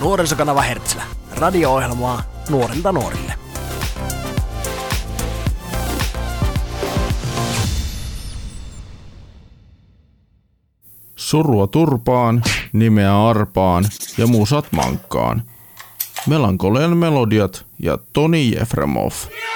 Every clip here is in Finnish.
Nuorisokanava Hertzlä. Radio-ohjelmaa nuorilta nuorille. Surua turpaan, nimeä arpaan ja musat mankkaan. Melankolian melodiat ja Toni Jefremov. I'm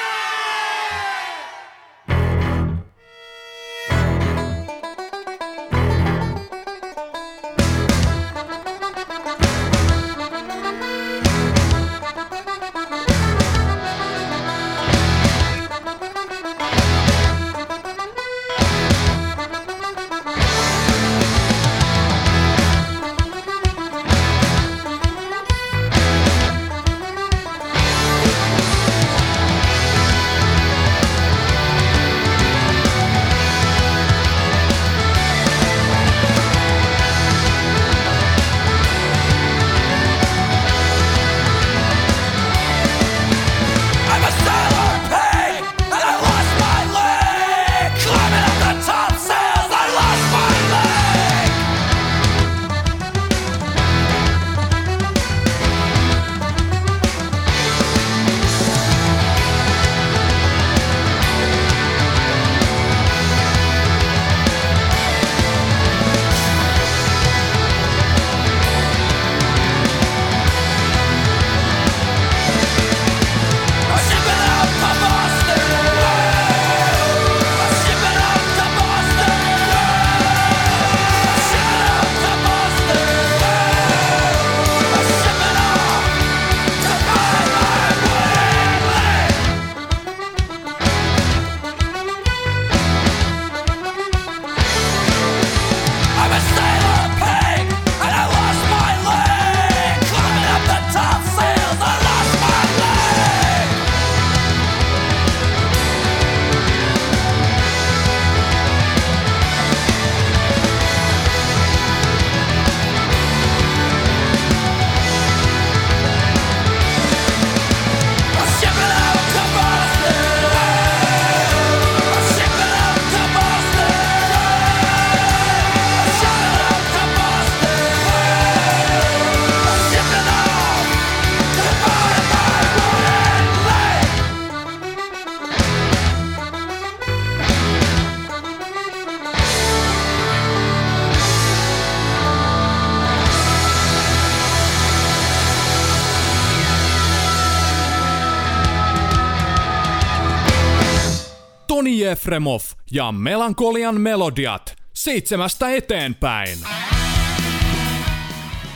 Jefremov ja Melankolian melodiat seitsemästä eteenpäin.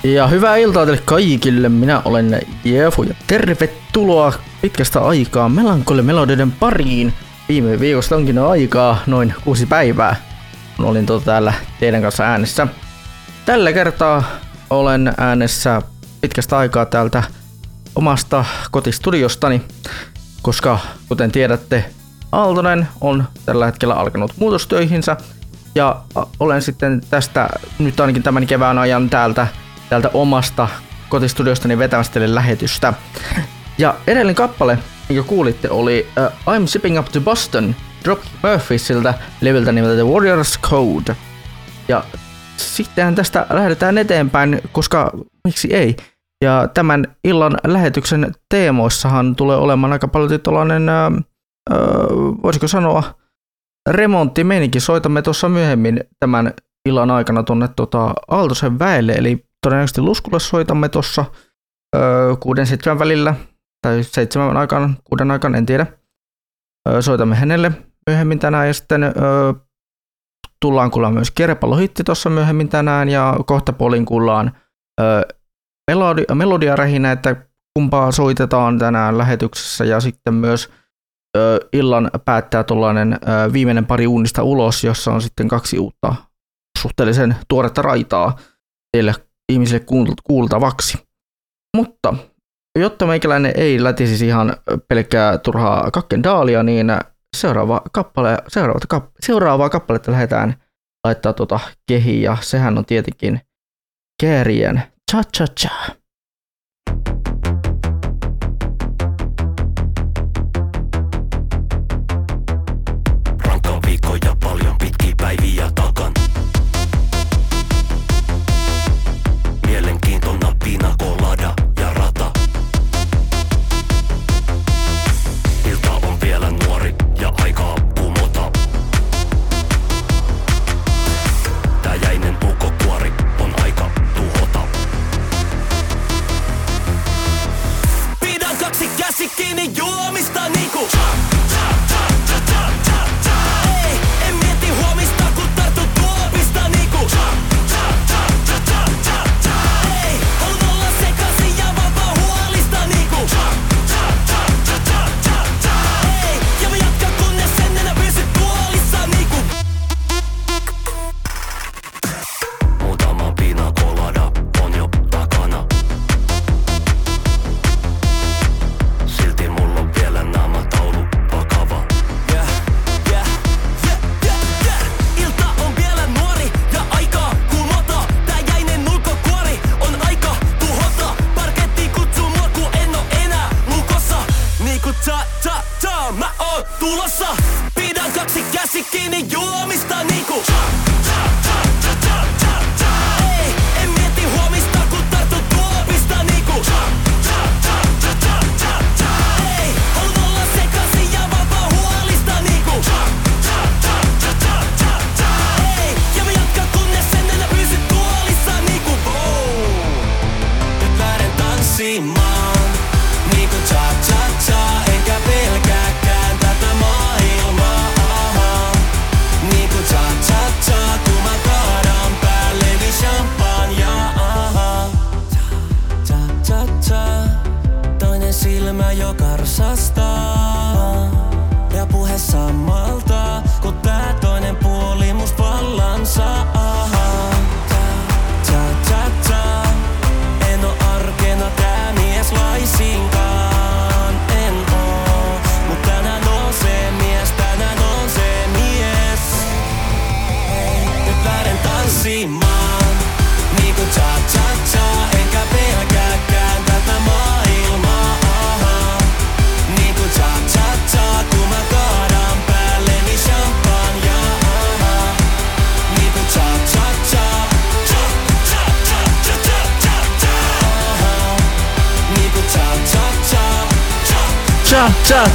Ja hyvää iltaa teille kaikille. Minä olen Jefu ja tervetuloa pitkästä aikaa Melankoli Melodioiden pariin. Viime viikosta onkin aikaa noin kuusi päivää, kun olin tuota täällä teidän kanssa äänessä. Tällä kertaa olen äänessä pitkästä aikaa täältä omasta kotistudiostani, koska kuten tiedätte, Aaltonen on tällä hetkellä alkanut muutostöihinsä ja olen sitten tästä nyt ainakin tämän kevään ajan täältä, täältä omasta kotistudiostani vetämästä teille lähetystä. Ja edellinen kappale, minkä kuulitte, oli uh, I'm Shipping Up to Boston Drop Murphysiltä levyltä nimeltä The Warrior's Code. Ja sittenhän tästä lähdetään eteenpäin, koska miksi ei. Ja tämän illan lähetyksen teemoissahan tulee olemaan aika paljon tällainen, voisiko sanoa, remonttimeininki. Soitamme tuossa myöhemmin tämän illan aikana tuonne tota, Aaltosen väelle, eli todennäköisesti Luskulle soitamme tuossa kuuden seitsemän välillä, tai seitsemän aikaan, kuuden aikaan, en tiedä. Öö, soitamme hänelle myöhemmin tänään, ja sitten öö, tullaan kuulemaan myös Kerpallohitti tuossa myöhemmin tänään, ja kohta puolin kuullaan öö, melodi, melodiarähinä, että kumpaa soitetaan tänään lähetyksessä, ja sitten myös ö, illan päättää tuollainen viimeinen pari uunista ulos, jossa on sitten kaksi uutta suhteellisen tuoretta raitaa teille ihmisille kuul- kuultavaksi. Mutta jotta meikäläinen ei lätisi ihan pelkkää turhaa kakkendaalia, niin seuraava kappale, seuraava, seuraavaa kappaletta lähdetään laittaa tuota kehiin, ja sehän on tietenkin Kärjen Cha Cha Cha.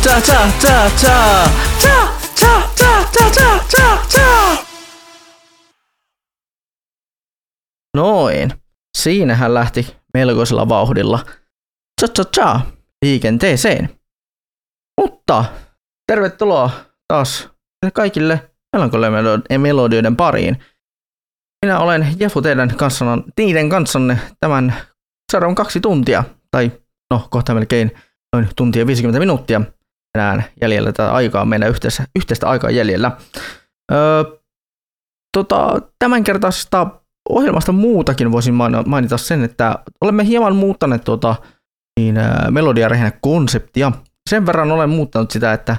Cha cha cha cha cha cha cha cha cha cha cha Noin. Siinähän lähti melkoisella vauhdilla cha cha cha liikenteeseen. Mutta tervetuloa taas kaikille melodioiden pariin. Minä olen Jefu teidän kanssanne, niiden kanssanne tämän seuraavan kaksi tuntia, tai no kohta melkein noin tuntia 50 minuuttia enää jäljellä tätä aikaa, meidän yhteistä, yhteistä aikaa jäljellä. Öö, tota, tämänkertaisesta ohjelmasta muutakin voisin mainita sen, että olemme hieman muuttaneet tuota, niin, melodiarehinä konseptia. Sen verran olen muuttanut sitä, että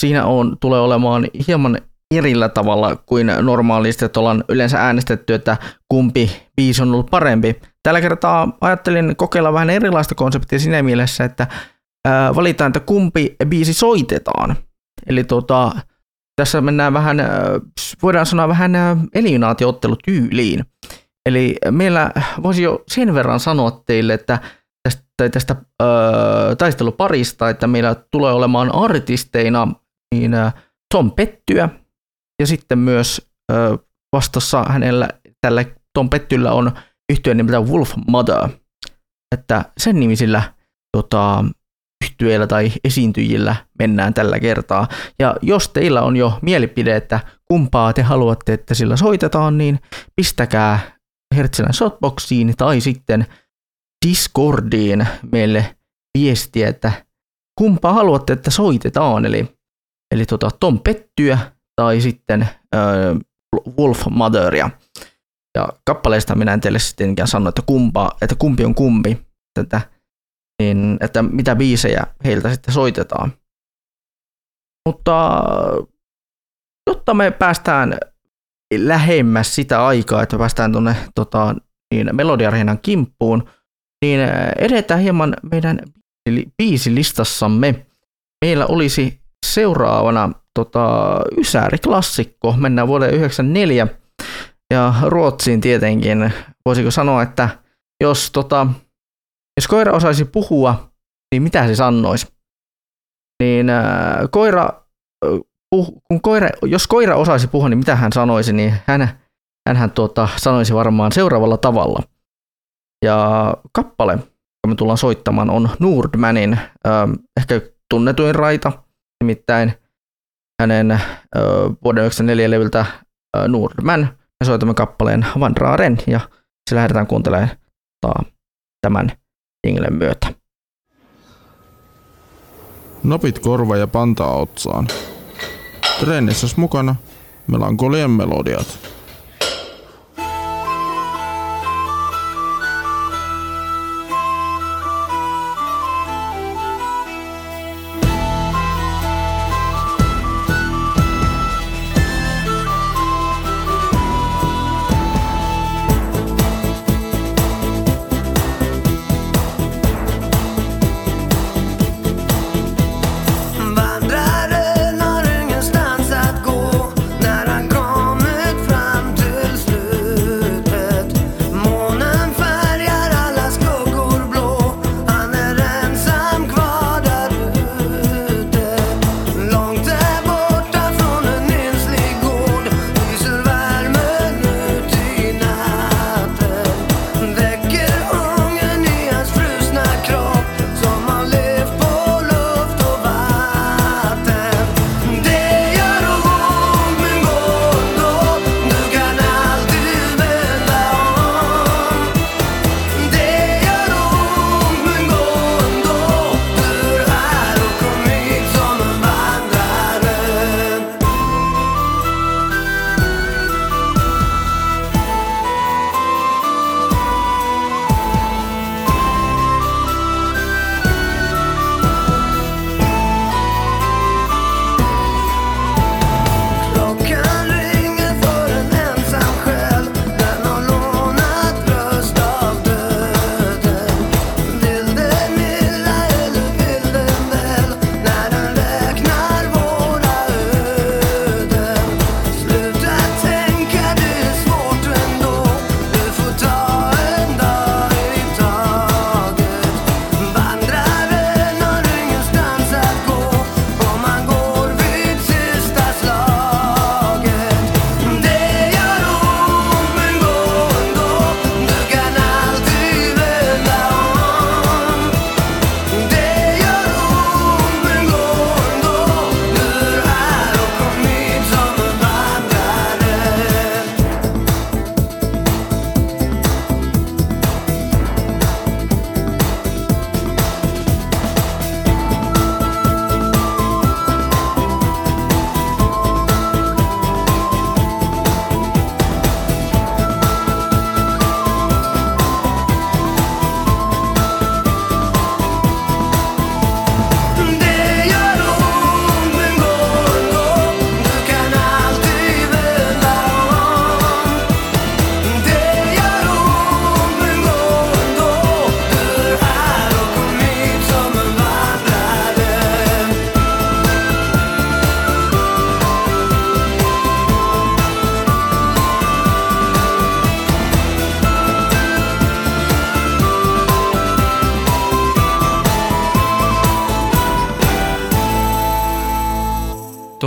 siinä on, tulee olemaan hieman erillä tavalla kuin normaalisti, että ollaan yleensä äänestetty, että kumpi biisi on ollut parempi. Tällä kertaa ajattelin kokeilla vähän erilaista konseptia siinä mielessä, että ää, valitaan, että kumpi biisi soitetaan. Eli tuota, tässä mennään vähän, voidaan sanoa vähän eliminaatioottelutyyliin. Eli meillä voisi jo sen verran sanoa teille, että tästä, tästä öö, taisteluparista, että meillä tulee olemaan artisteina niin, ää, Tom Pettyä, ja sitten myös öö, vastassa hänellä, tällä Tom Pettyllä on yhtyeen nimeltä Wolf Mother, että sen nimisillä tota, yhtyeillä tai esiintyjillä mennään tällä kertaa. Ja jos teillä on jo mielipide, että kumpaa te haluatte, että sillä soitetaan, niin pistäkää Hertsilän shotboxiin tai sitten Discordiin meille viestiä, että kumpaa haluatte, että soitetaan. Eli, eli tota Tom Pettyä tai sitten äh, Wolf Motheria. Ja kappaleesta minä en teille sittenkään sano, että, kumpaa, että kumpi on kumpi, että, niin, että mitä biisejä heiltä sitten soitetaan. Mutta jotta me päästään lähemmäs sitä aikaa, että päästään tuonne tota, niin melodiarhinan kimppuun, niin edetään hieman meidän biisilistassamme. Meillä olisi seuraavana tota, Ysäri-klassikko, mennään vuoden 1994 ja Ruotsiin tietenkin. Voisiko sanoa, että jos, tota, jos koira osaisi puhua, niin mitä se sanoisi? Niin äh, koira, äh, puh, kun koira, jos koira osaisi puhua, niin mitä hän sanoisi, niin hän, hänhän tuota, sanoisi varmaan seuraavalla tavalla. Ja kappale, joka me tullaan soittamaan, on Nordmanin, äh, ehkä tunnetuin raita, nimittäin hänen ö, vuoden 1994 levyltä ö, Nordman. Me soitamme kappaleen Vandraaren ja se lähdetään kuuntelemaan tämän jinglen myötä. Napit korva ja pantaa otsaan. Treenissä mukana melankolian melodiat.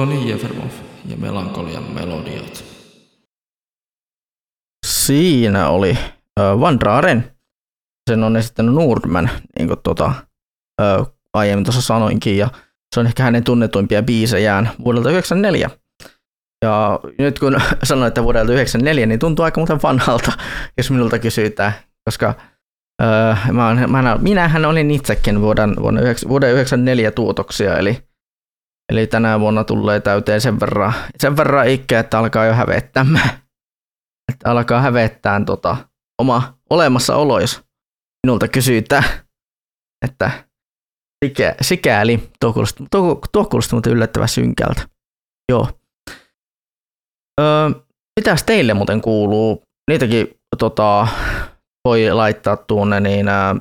Toni Jefermov ja Melankolian melodiat. Siinä oli äh, Vandraaren. Sen on esittänyt Nordman, niin kuin äh, aiemmin tuossa sanoinkin, ja se on ehkä hänen tunnetuimpia biisejään vuodelta 1994. Ja nyt kun sanoin, että vuodelta 1994, niin tuntuu aika muuten vanhalta, jos minulta kysytään, koska äh, mä, mä, minähän olin itsekin vuoden, vuoden, vuoden 94 tuotoksia, eli Eli tänä vuonna tulee täyteen sen verran, sen verran ikää, että alkaa jo hävettämään. Että alkaa hävettää tota, oma olemassaolo, jos minulta kysytään. Että sikä, sikäli, tuo kuulostaa, tuo, tuo kuulostaa muuten yllättävän synkältä. Joo. Öö, mitäs teille muuten kuuluu? Niitäkin tota, voi laittaa tuonne, niin ää,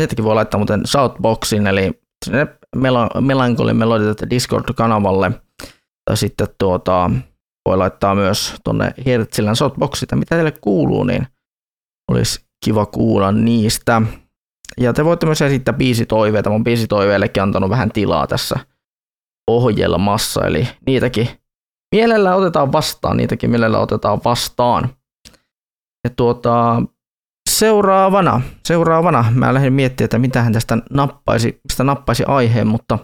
niitäkin voi laittaa muuten Southboxin, eli sinne Melankolin melodiat Discord-kanavalle. Tai sitten tuota, voi laittaa myös tuonne Hertzilän Southboxit, että mitä teille kuuluu, niin olisi kiva kuulla niistä. Ja te voitte myös esittää biisitoiveita. Mun biisitoiveillekin antanut vähän tilaa tässä ohjelmassa, eli niitäkin mielellä otetaan vastaan, niitäkin mielellä otetaan vastaan. Ja tuota, seuraavana, seuraavana mä lähdin miettimään, että mitä hän tästä nappaisi, mistä nappaisi aiheen, mutta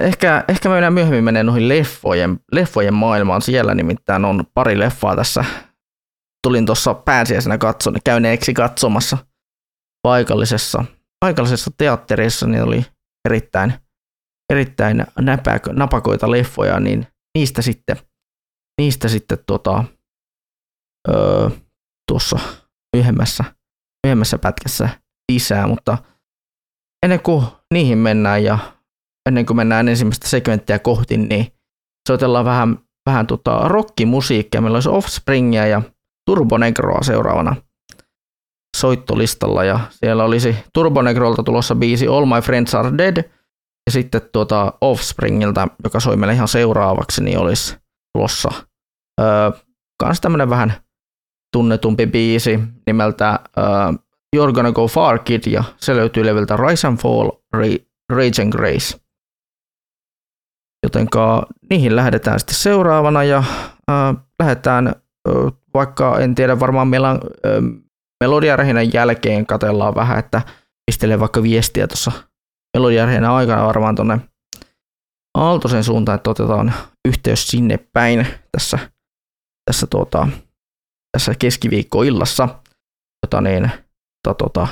ehkä, ehkä mennään myöhemmin menee noihin leffojen, leffojen maailmaan. Siellä nimittäin on pari leffaa tässä. Tulin tuossa pääsiäisenä katson, käyneeksi katsomassa paikallisessa, paikallisessa teatterissa, niin oli erittäin, erittäin näpäkö, napakoita leffoja, niin niistä sitten, niistä sitten tota, öö, tuossa myöhemmässä, myöhemmässä pätkässä lisää, mutta ennen kuin niihin mennään ja ennen kuin mennään ensimmäistä segmenttiä kohti, niin soitellaan vähän, vähän tota rockimusiikkia. Meillä olisi Offspringia ja Turbonegroa seuraavana soittolistalla ja siellä olisi Turbonegrolta tulossa biisi All My Friends Are Dead ja sitten tuota Offspringilta, joka soi meille ihan seuraavaksi, niin olisi tulossa öö, kans tämmönen vähän tunnetumpi biisi nimeltä öö, You're Gonna Go Far Kid ja se löytyy leveltä Rise and Fall, Rage and Grace. Jotenka niihin lähdetään sitten seuraavana ja äh, lähdetään äh, vaikka en tiedä varmaan meillä on äh, melodiarähinän jälkeen katellaan vähän, että pistelee vaikka viestiä tuossa melodiarähinän aikana varmaan tuonne Aaltosen suuntaan, että otetaan yhteys sinne päin tässä, tässä, tuota, tässä keskiviikkoillassa, jota, niin, jota, tota,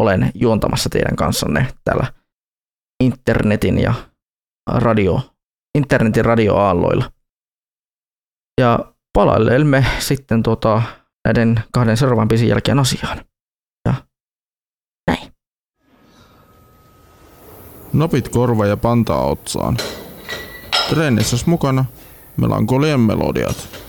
olen juontamassa teidän kanssanne täällä internetin ja radio, internetin radioaalloilla. Ja palailemme sitten tuota, näiden kahden seuraavan biisin jälkeen asiaan. Ja näin. Napit korva ja pantaa otsaan. Treenissä mukana melankolian melodiat.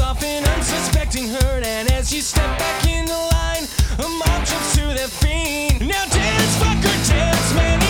Off an unsuspecting hurt, and as you step back in the line, a mob jumps to their feet. Now dance, fucker, dance, man,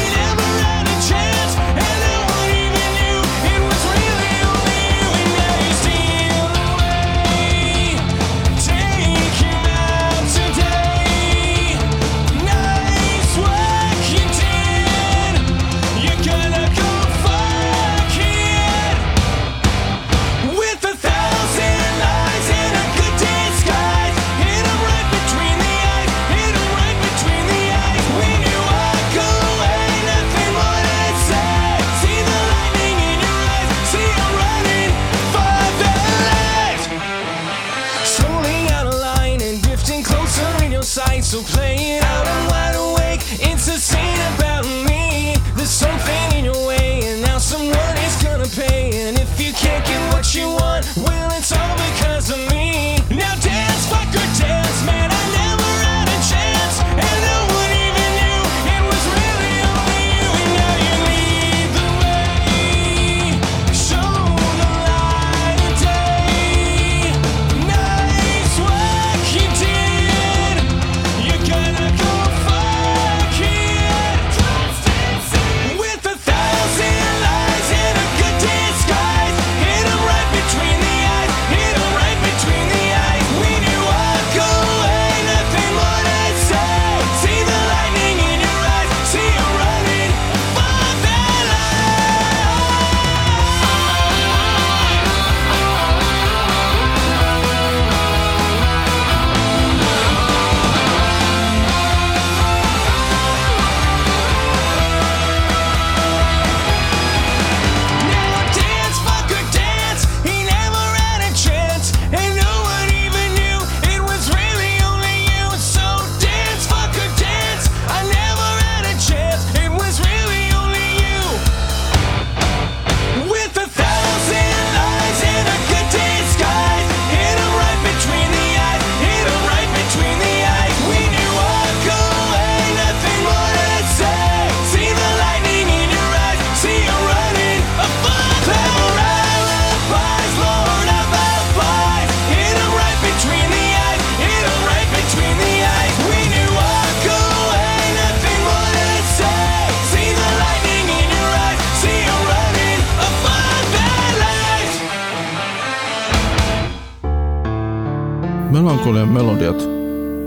Melankolian melodiat.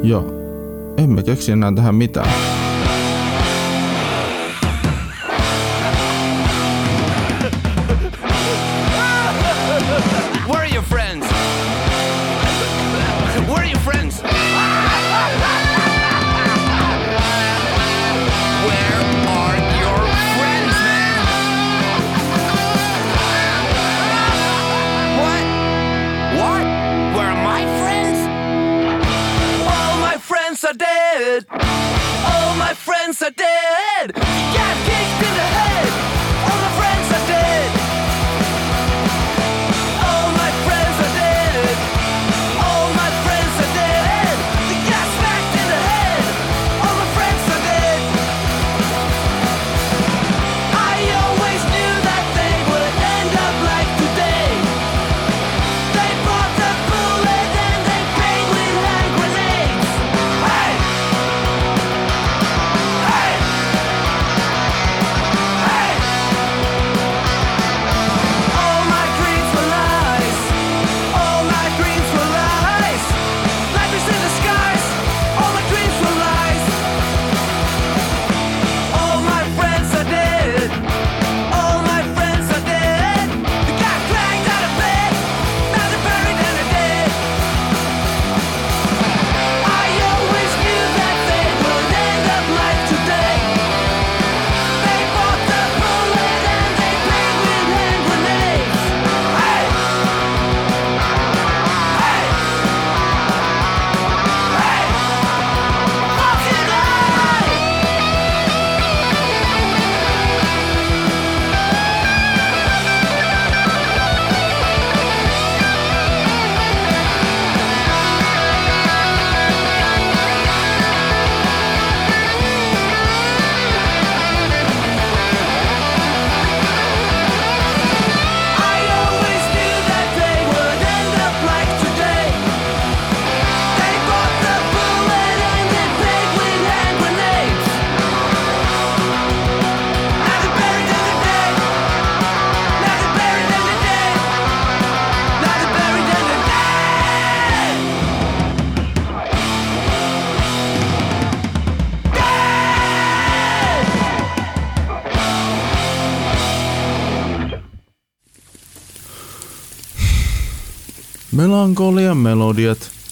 Ja emme keksi enää tähän mitään.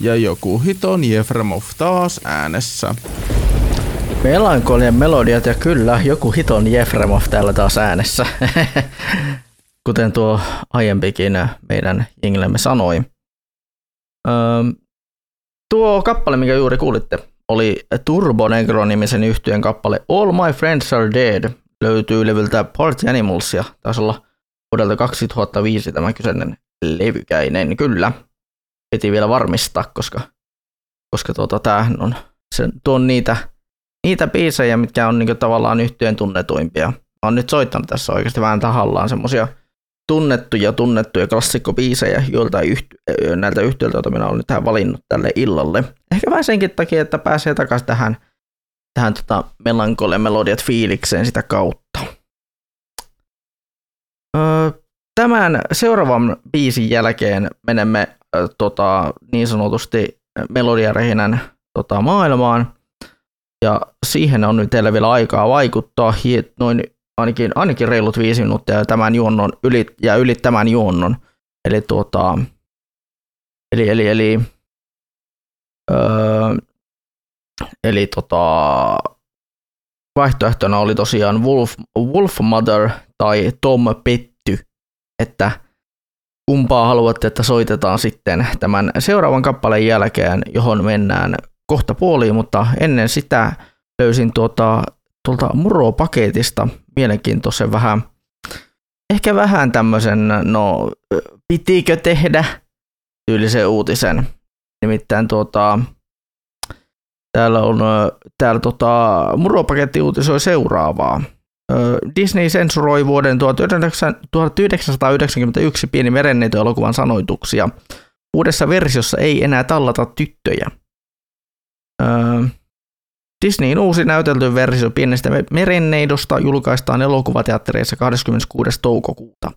Ja joku hiton Jefremov taas äänessä. Melankolian melodiat ja kyllä, joku hiton Jefremov täällä taas äänessä. Kuten tuo aiempikin meidän jinglemme sanoi. Öö, tuo kappale, mikä juuri kuulitte, oli Turbo Negro-nimisen yhtyeen kappale All My Friends Are Dead. Löytyy levyltä Party Animals ja taisi olla vuodelta 2005 tämä kyseinen levykäinen. Kyllä, piti vielä varmistaa, koska, koska tuota, tämähän on, se, tuo on niitä, niitä biisejä, mitkä on niinku tavallaan yhtyeen tunnetuimpia. Mä oon nyt soittanut tässä oikeasti vähän tahallaan semmosia tunnettuja, tunnettuja klassikkobiisejä joilta yhty, näiltä yhtiöiltä, joita minä olen nyt tähän valinnut tälle illalle. Ehkä vähän senkin takia, että pääsee takaisin tähän, tähän tota melankole melodiat fiilikseen sitä kautta. Öö, tämän seuraavan biisin jälkeen menemme tota, niin sanotusti melodiarehinän tota, maailmaan. Ja siihen on nyt teillä vielä aikaa vaikuttaa noin ainakin, ainakin reilut viisi minuuttia tämän juonnon yli, ja yli tämän juonnon. Eli tuota, eli, eli, eli, öö, eli tota, vaihtoehtona oli tosiaan Wolf, Wolf Mother tai Tom Petty, että kumpaa haluatte, että soitetaan sitten tämän seuraavan kappaleen jälkeen, johon mennään kohta puoliin, mutta ennen sitä löysin tuota, tuolta Muro-paketista mielenkiintoisen vähän, ehkä vähän tämmöisen, no pitikö tehdä tyylisen uutisen. Nimittäin tuota, täällä on, täällä tota, Muro-paketti uutisoi seuraavaa. Disney sensuroi vuoden 1991 pieni merenneito-elokuvan sanoituksia. Uudessa versiossa ei enää tallata tyttöjä. Disneyin uusi näytelty versio pienestä merenneidosta julkaistaan elokuvateattereissa 26. toukokuuta.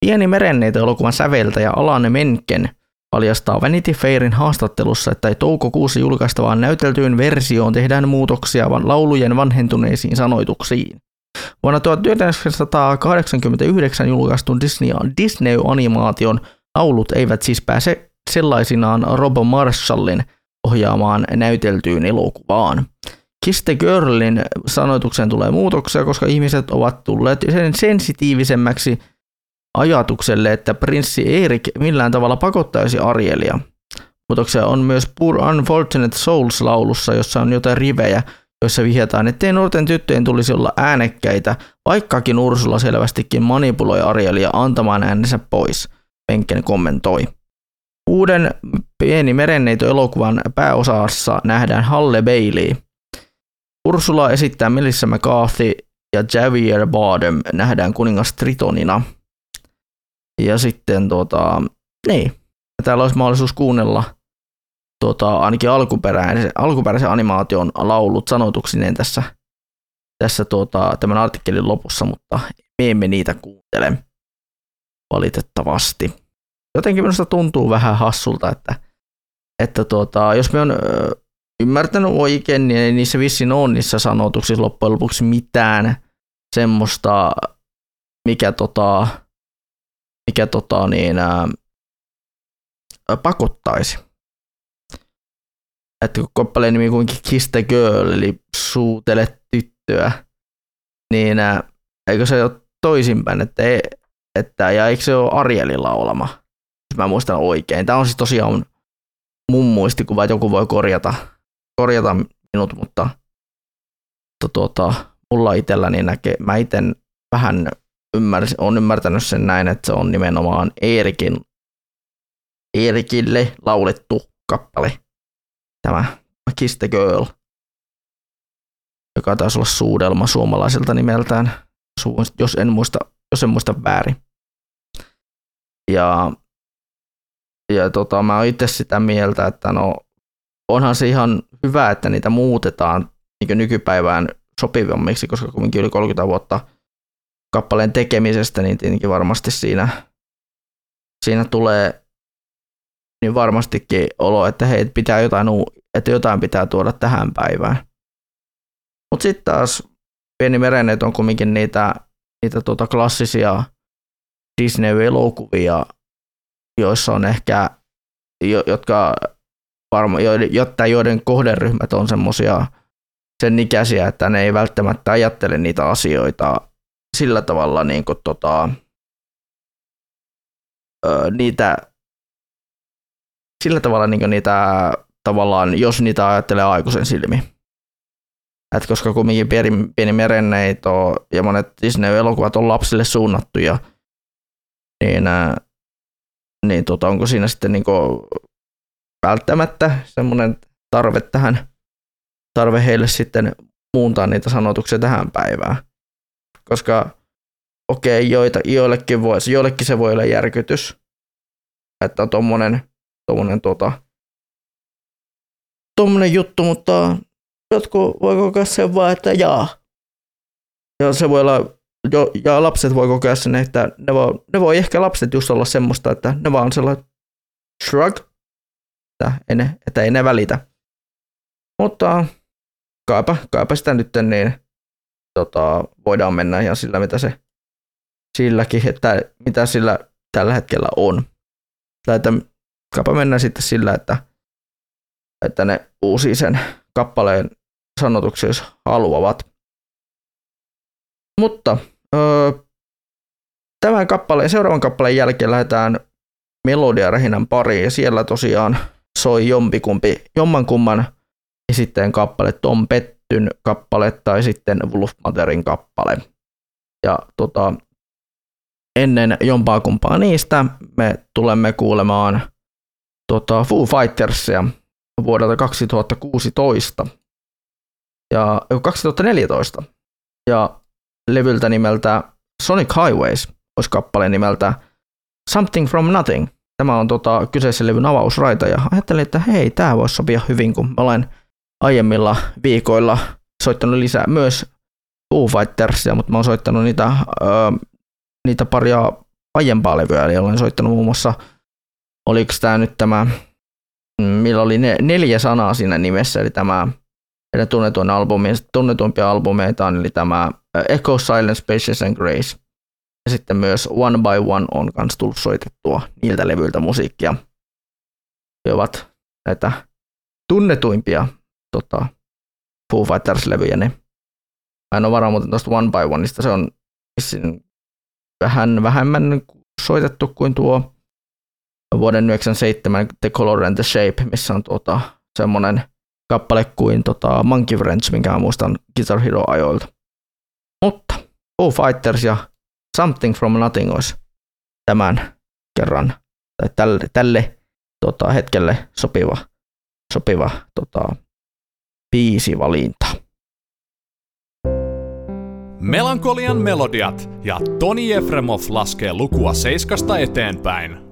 Pieni merenneito-elokuvan säveltäjä Alan Menken paljastaa Vanity Fairin haastattelussa, että ei toukokuussa julkaistavaan näyteltyyn versioon tehdään muutoksia vaan laulujen vanhentuneisiin sanoituksiin. Vuonna 1989 julkaistun Disney, Disney-animaation laulut eivät siis pääse sellaisinaan Rob Marshallin ohjaamaan näyteltyyn elokuvaan. Kiss the Girlin sanoitukseen tulee muutoksia, koska ihmiset ovat tulleet sen sensitiivisemmäksi ajatukselle, että prinssi Erik millään tavalla pakottaisi Arielia. muutoksia on myös Poor Unfortunate Souls-laulussa, jossa on jotain rivejä, joissa vihjataan, ettei nuorten tyttöjen tulisi olla äänekkäitä, vaikkakin Ursula selvästikin manipuloi Arielia antamaan äänensä pois, Penken kommentoi. Uuden Pieni merenneito-elokuvan pääosassa nähdään Halle Bailey. Ursula esittää Melissa McCarthy ja Javier Bardem nähdään kuningas Tritonina. Ja sitten tota, niin, täällä olisi mahdollisuus kuunnella tota, ainakin alkuperäisen, alkuperäisen animaation laulut sanotuksineen tässä, tässä tota, tämän artikkelin lopussa, mutta me emme niitä kuuntele valitettavasti. Jotenkin minusta tuntuu vähän hassulta, että, että tota, jos me on ymmärtänyt oikein, niin ei niissä vissiin ole niissä sanotuksissa loppujen lopuksi mitään semmoista, mikä, tota, mikä tota, niin, ää, pakottaisi. Että kun kappaleen nimi kuitenkin Kiss the Girl, eli suutele tyttöä, niin ää, eikö se ole toisinpäin, että, ei, että ja eikö se ole Arielin laulama, jos mä muistan oikein. Tämä on siis tosiaan mun muistikuva, että joku voi korjata, korjata minut, mutta, mutta tuota, mulla itselläni näkee, mä itse vähän ymmärsin, on ymmärtänyt sen näin, että se on nimenomaan Eerikin, Eerikille laulettu kappale, tämä Kiss the Girl, joka taisi olla suudelma suomalaiselta nimeltään, jos en muista, jos en muista väärin. Ja, ja tota, mä oon itse sitä mieltä, että no onhan se ihan hyvä, että niitä muutetaan niin nykypäivään sopivammiksi, koska kuitenkin yli 30 vuotta kappaleen tekemisestä, niin tietenkin varmasti siinä, siinä tulee niin varmastikin olo, että hei, pitää jotain, että jotain pitää tuoda tähän päivään. Mutta sitten taas Pieni merenneet on kumminkin niitä, niitä tuota klassisia Disney-elokuvia, joissa on ehkä, jo, jotka varma, jotta joiden kohderyhmät on semmoisia sen ikäisiä, että ne ei välttämättä ajattele niitä asioita sillä tavalla niin kuin, tota, ö, niitä sillä tavalla niin niitä tavallaan, jos niitä ajattelee aikuisen silmi. Et koska kumminkin pieni, pieni merenneito ja monet Disney-elokuvat on lapsille suunnattuja, niin, niin tota, onko siinä sitten niin välttämättä semmoinen tarve tähän, tarve heille sitten muuntaa niitä sanotuksia tähän päivään. Koska okei, okay, joita, joillekin, voi, joillekin se voi olla järkytys, että on tommonen, tommonen tota, juttu, mutta jotkut voi kokea sen vaan, että jaa. Ja se voi olla, jo, ja lapset voi kokea sen, että ne voi, ne voi ehkä lapset just olla semmoista, että ne vaan sellainen shrug, että ei ne, että ei ne välitä. Mutta kaipa, kaipa sitä nyt niin tota, voidaan mennä ihan sillä, mitä se silläkin, että mitä sillä tällä hetkellä on. Tai että kaipa mennä sitten sillä, että, että ne uusi sen kappaleen sanotuksia, jos haluavat. Mutta öö, tämän kappaleen, seuraavan kappaleen jälkeen lähdetään melodiarähinän pariin ja siellä tosiaan soi jompikumpi, jommankumman esitteen kappale, Tom Pettyn kappale tai sitten Wolfmaterin kappale. Ja tota, ennen jompaa kumpaa niistä me tulemme kuulemaan tota, Foo Fightersia vuodelta 2016 ja 2014 ja levyltä nimeltä Sonic Highways olisi kappale nimeltä Something from Nothing. Tämä on tota, kyseisen levyn avausraita ja ajattelin, että hei, tämä voisi sopia hyvin, kun olen aiemmilla viikoilla soittanut lisää myös Foo Fightersia, mutta mä oon soittanut niitä, öö, niitä paria aiempaa levyä, eli olen soittanut muun muassa, oliko tämä nyt tämä, mm, millä oli ne, neljä sanaa siinä nimessä, eli tämä heidän tunnetuin albumi, tunnetuimpia albumeita on, eli tämä Echo, Silence, Patience and Grace. Ja sitten myös One by One on myös tullut soitettua niiltä levyiltä musiikkia. Ne ovat näitä tunnetuimpia tota, Foo Fighters-levyjä. Ne. Mä en ole varma muuten tuosta One by Oneista, se on vähän vähemmän soitettu kuin tuo vuoden 1997 The Color and the Shape, missä on tuota, semmoinen kappale kuin tota, Monkey Wrench, minkä mä muistan Guitar Hero-ajoilta. Mutta Foo Fighters ja Something from Nothing olisi tämän kerran tai tälle, tälle tota, hetkelle sopiva, sopiva tota, biisivalinta. Melankolian melodiat ja Toni Efremov laskee lukua seiskasta eteenpäin.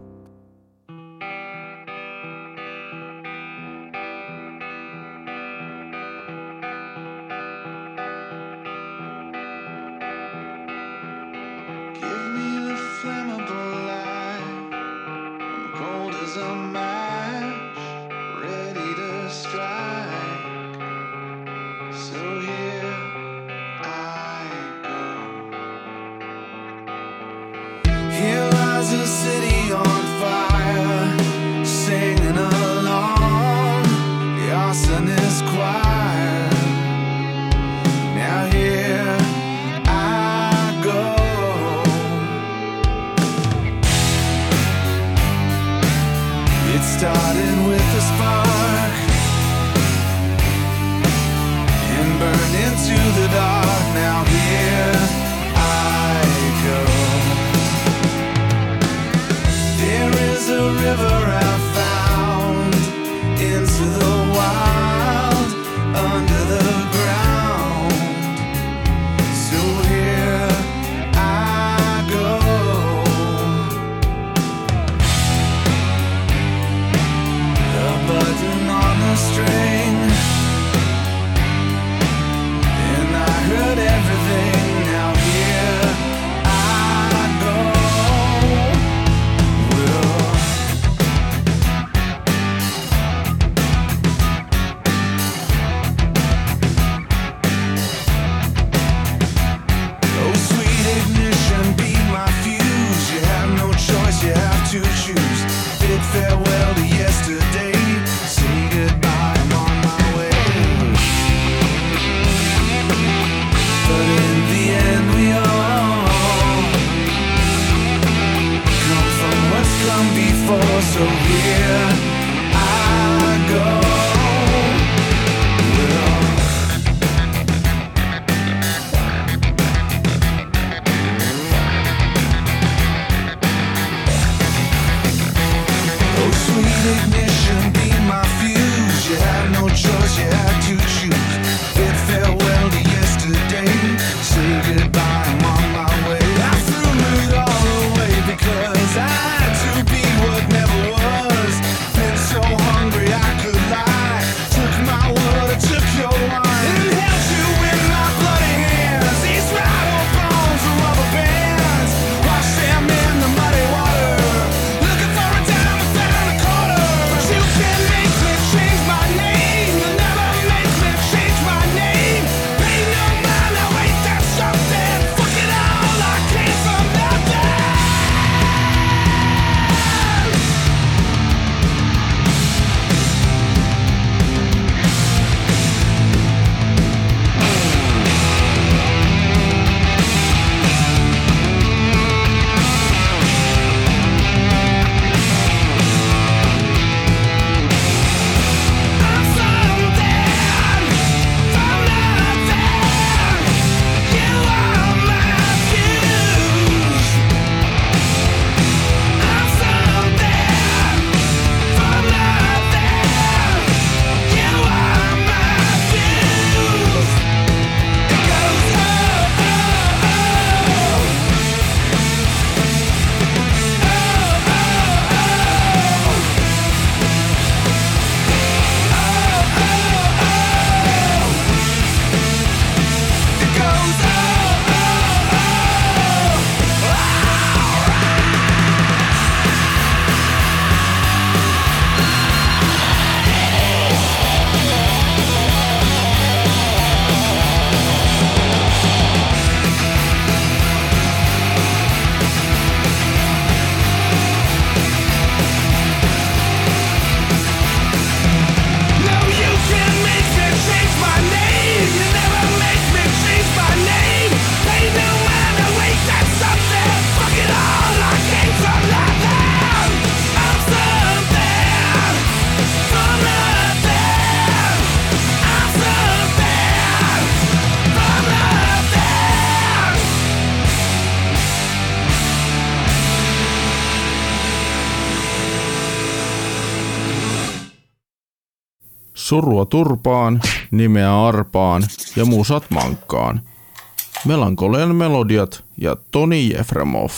Surua turpaan, nimeä arpaan ja musat mankkaan. Melankolian melodiat ja Toni Jefremov.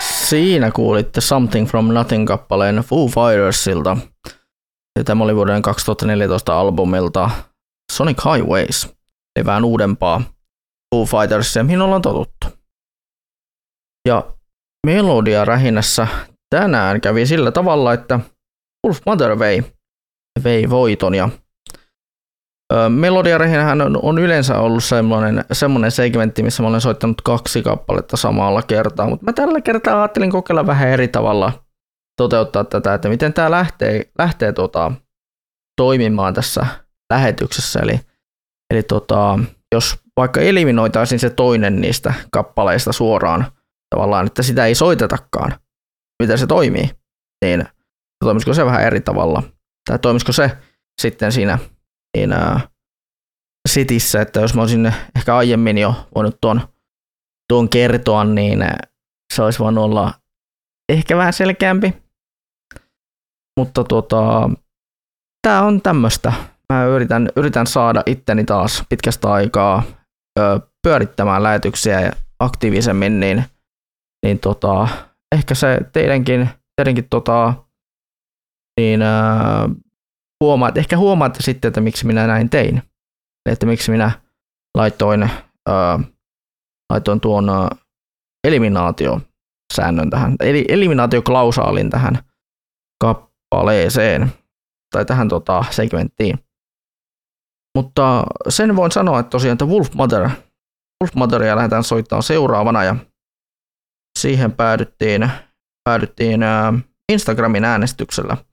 Siinä kuulitte Something from Nothing-kappaleen Foo Fightersilta. Tämä oli vuoden 2014 albumilta Sonic Highways. Eli vähän uudempaa Foo Fightersia, mihin ollaan totuttu. Ja melodia rähinässä tänään kävi sillä tavalla, että Wolf Mother vei, vei voiton ja Melodiarehinähän on, on yleensä ollut semmoinen, semmoinen segmentti, missä mä olen soittanut kaksi kappaletta samalla kertaa, mutta mä tällä kertaa ajattelin kokeilla vähän eri tavalla toteuttaa tätä, että miten tämä lähtee, lähtee tota, toimimaan tässä lähetyksessä. Eli, eli tota, jos vaikka eliminoitaisiin se toinen niistä kappaleista suoraan tavallaan, että sitä ei soitetakaan, miten se toimii, niin toimisiko se vähän eri tavalla? Tai toimisiko se sitten siinä niin, ää, Sitissä, että jos mä olisin ehkä aiemmin jo voinut tuon, tuon kertoa, niin se olisi voinut olla ehkä vähän selkeämpi. Mutta tota, tämä on tämmöistä. Mä yritän, yritän saada itteni taas pitkästä aikaa ö, pyörittämään lähetyksiä aktiivisemmin, niin, niin tota, ehkä se teidänkin, teidänkin tota, niin, ö, huomaat, ehkä huomaatte sitten, että miksi minä näin tein. Että miksi minä laitoin, ää, laitoin tuon ää, eliminaatiosäännön tähän, eli eliminaatioklausaalin tähän kappaleeseen tai tähän tota, segmenttiin. Mutta sen voin sanoa, että tosiaan että Wolf Mother, Wolf Motheria lähdetään soittamaan seuraavana ja siihen päädyttiin, päädyttiin ää, Instagramin äänestyksellä –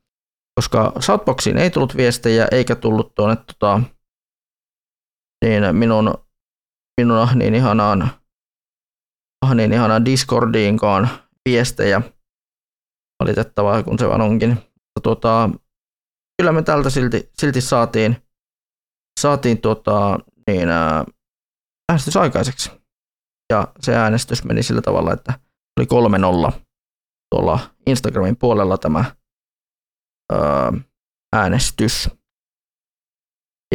koska Shoutboxiin ei tullut viestejä eikä tullut tuonne tota, niin minun, minun ah niin ihanaan, ah niin ihanaan Discordiinkaan viestejä. Valitettavaa, kun se vaan onkin. Mutta tota, kyllä me tältä silti, silti saatiin, saatiin tota, niin, ää, äänestys aikaiseksi. Ja se äänestys meni sillä tavalla, että oli 3-0 tuolla Instagramin puolella tämä äänestys.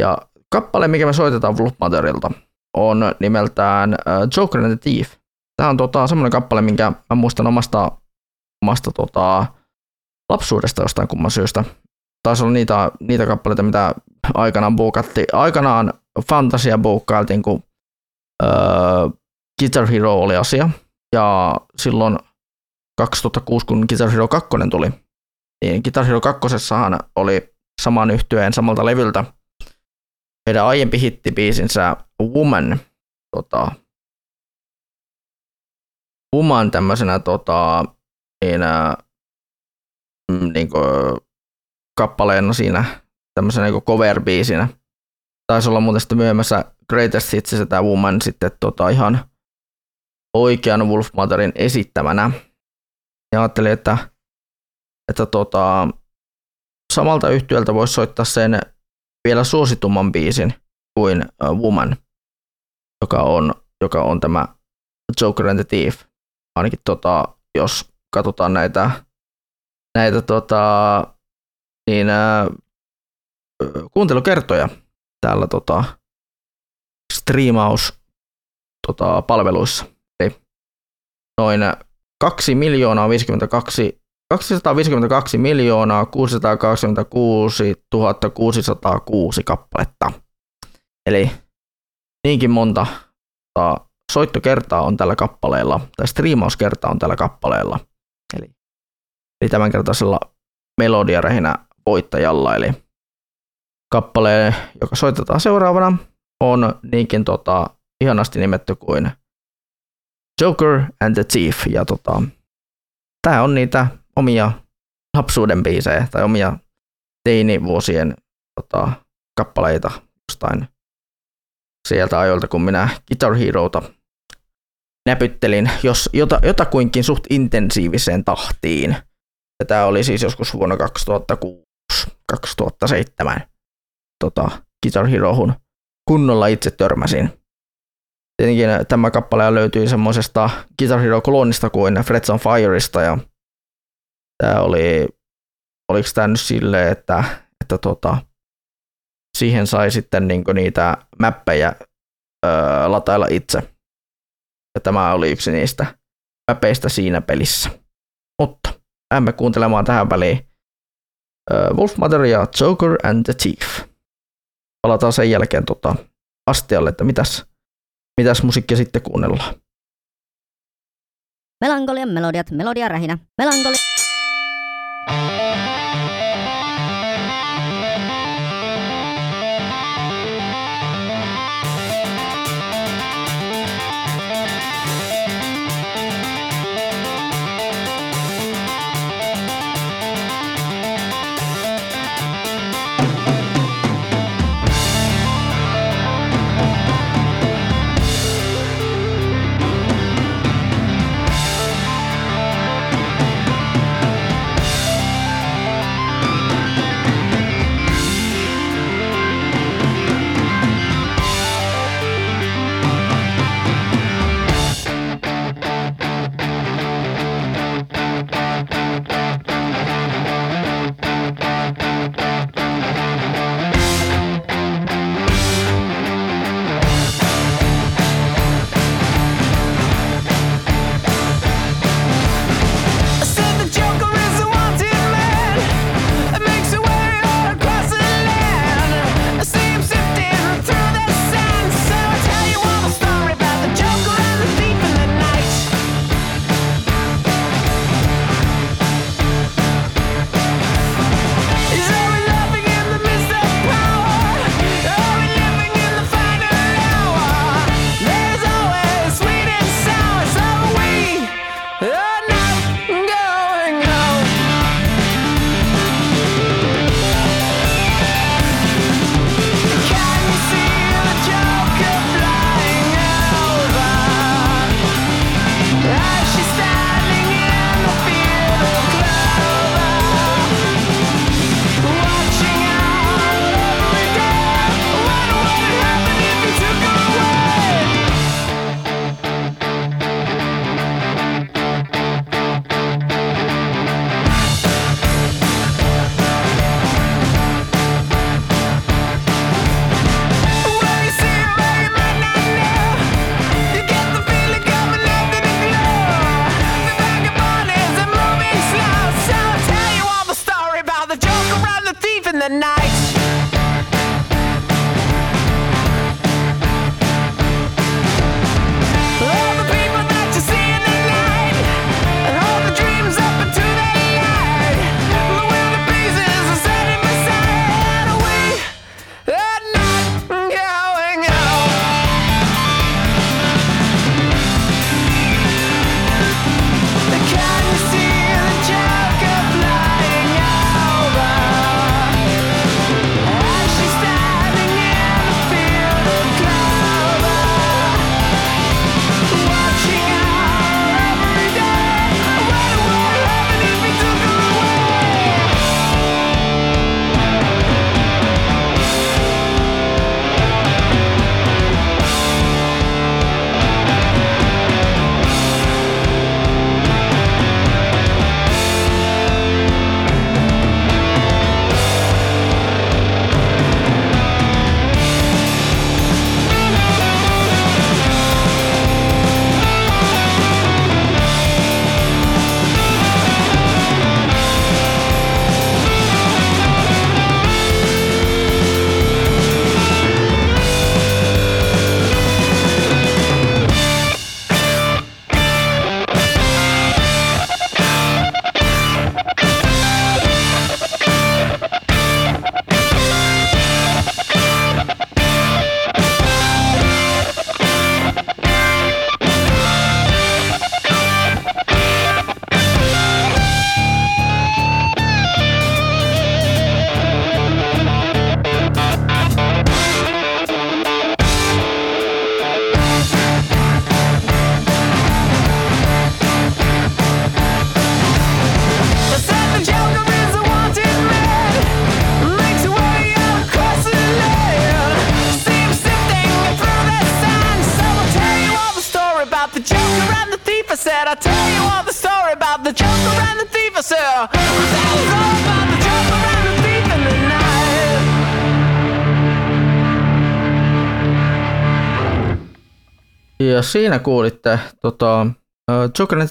Ja kappale, mikä me soitetaan Wolf Motherilta, on nimeltään Joker and the Thief. Tämä on tota, semmoinen kappale, minkä mä muistan omasta, omasta tota, lapsuudesta jostain kumman syystä. Taisi olla niitä, niitä kappaleita, mitä aikanaan buukatti. Aikanaan fantasia buukkailtiin, kun öö, Guitar Hero oli asia. Ja silloin 2006, kun Guitar Hero 2 tuli, niin Guitar Hero 2 oli saman yhtyeen samalta levyltä heidän aiempi hittibiisinsä Woman, tota, Woman tämmöisenä tota, niin, mm, niin kuin, kappaleena siinä tämmöisenä niin cover-biisinä. Taisi olla muuten sitten myöhemmässä Greatest Hitsissä tämä Woman sitten tota, ihan oikean Wolf Motherin esittämänä. Ja ajattelin, että että tota, samalta yhtiöltä voisi soittaa sen vielä suositumman biisin kuin Woman, joka on, joka on tämä Joker and the Thief. Ainakin tota, jos katsotaan näitä, näitä tota, niin, uh, kuuntelukertoja täällä tota, striimaus tota, palveluissa. Eli noin 2 miljoonaa 52 252 miljoonaa 626 606 kappaletta. Eli niinkin monta soittokertaa on tällä kappaleella, tai striimauskertaa on tällä kappaleella. Eli, eli tämänkertaisella melodiarehinä voittajalla, eli kappale, joka soitetaan seuraavana, on niinkin tota, ihanasti nimetty kuin Joker and the Thief. Ja tota, tämä on niitä omia lapsuuden biisejä tai omia teinivuosien tota, kappaleita jostain sieltä ajoilta, kun minä Guitar Herota näpyttelin jos, jota, jotakuinkin suht intensiiviseen tahtiin. Ja tämä oli siis joskus vuonna 2006-2007 tota, Guitar Herohun kunnolla itse törmäsin. Tietenkin tämä kappale löytyi semmoisesta Guitar Hero-kloonista kuin Frets on Fireista ja Tämä oli, oliko tämä nyt silleen, että, että tota, siihen sai sitten niinku niitä mäppejä ö, latailla itse. Ja tämä oli yksi niistä mäpeistä siinä pelissä. Mutta jäämme kuuntelemaan tähän väliin öö, Wolf Mother ja Joker and the Thief. Palataan sen jälkeen tota, astialle, että mitäs, mitäs musiikkia sitten kuunnellaan. Melankolian melodiat, melodia rähinä. Melankoli... Música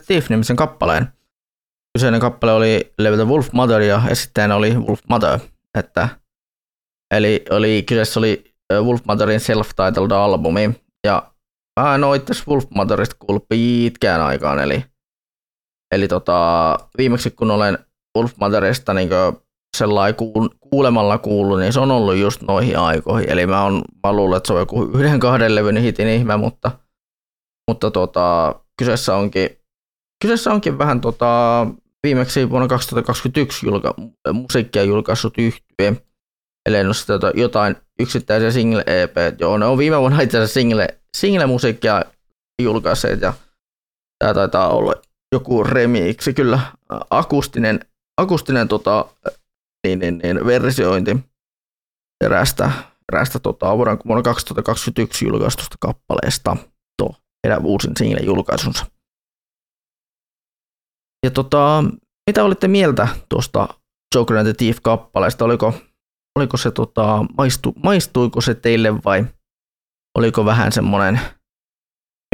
Thief-nimisen kappaleen. Kyseinen kappale oli levyltä Wolf Mother ja esittäjänä oli Wolf Mother. Että, eli oli, kyseessä oli Wolf Motherin self-titled albumi. Ja mä en ole itse Wolf Motherista kuullut pitkään aikaan. Eli, eli tota, viimeksi kun olen Wolf Motherista niin sellainen kuul- kuulemalla kuullut, niin se on ollut just noihin aikoihin. Eli mä, on, mä luulen, että se on joku yhden kahden levyn hitin ihme, mutta, mutta tota, kyseessä, onkin, kyseessä onkin vähän tota, viimeksi vuonna 2021 julka, musiikkia julkaissut yhtye. Eli ole sitä tota jotain yksittäisiä single EP. Joo, ne on viime vuonna itse asiassa single, single-musiikkia julkaisseet ja tämä taitaa olla joku remiksi, kyllä akustinen, akustinen tota, niin, niin, niin, versiointi eräästä, eräästä tota, vuonna, vuonna 2021 julkaistusta kappaleesta, heidän uusin single julkaisunsa. Ja tota, mitä olitte mieltä tuosta Joker and the Thief-kappaleesta? Oliko, oliko se, tota, maistu, maistuiko se teille vai oliko vähän semmoinen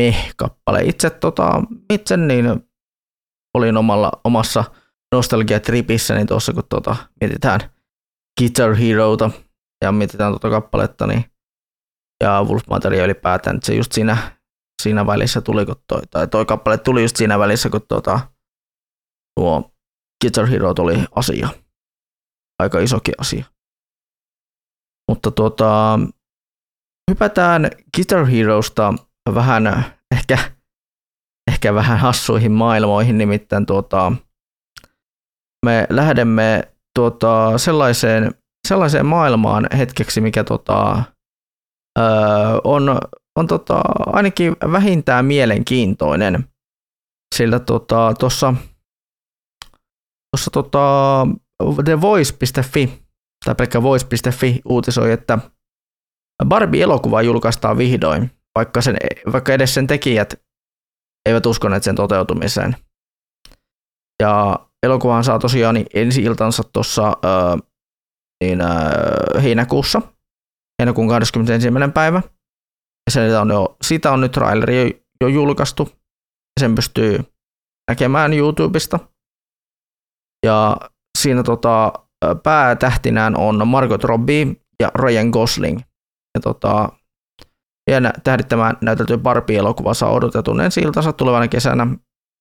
meh-kappale? Itse, tota, itse niin olin omalla, omassa nostalgia-tripissä, niin tuossa kun tuota, mietitään Guitar Heroota ja mietitään tuota kappaletta, niin ja Wolf Materia ylipäätään, se just siinä, siinä välissä tuli, kun toi, tai toi kappale tuli just siinä välissä, kun tuota, tuo Guitar Hero tuli asia. Aika isokin asia. Mutta tuota, hypätään Guitar Heroesta vähän ehkä, ehkä vähän hassuihin maailmoihin, nimittäin tuota, me lähdemme tuota, sellaiseen, sellaiseen maailmaan hetkeksi, mikä tota, öö, on, on tota, ainakin vähintään mielenkiintoinen. Sillä tuossa tota, tuossa tota, TheVoice.fi tai pelkkä Voice.fi uutisoi, että Barbie-elokuva julkaistaan vihdoin, vaikka, sen, vaikka edes sen tekijät eivät uskoneet sen toteutumiseen. Ja elokuvahan saa tosiaan ensi iltansa tuossa niin, heinäkuussa, heinäkuun 21. päivä. Sen on jo, siitä on nyt traileri jo, julkaistu. Sen pystyy näkemään YouTubesta. Ja siinä tota, päätähtinään on Margot Robbie ja Ryan Gosling. Ja tota, ja tähdittämään näytelty Barbie-elokuva saa odotetun ensi iltansa tulevana kesänä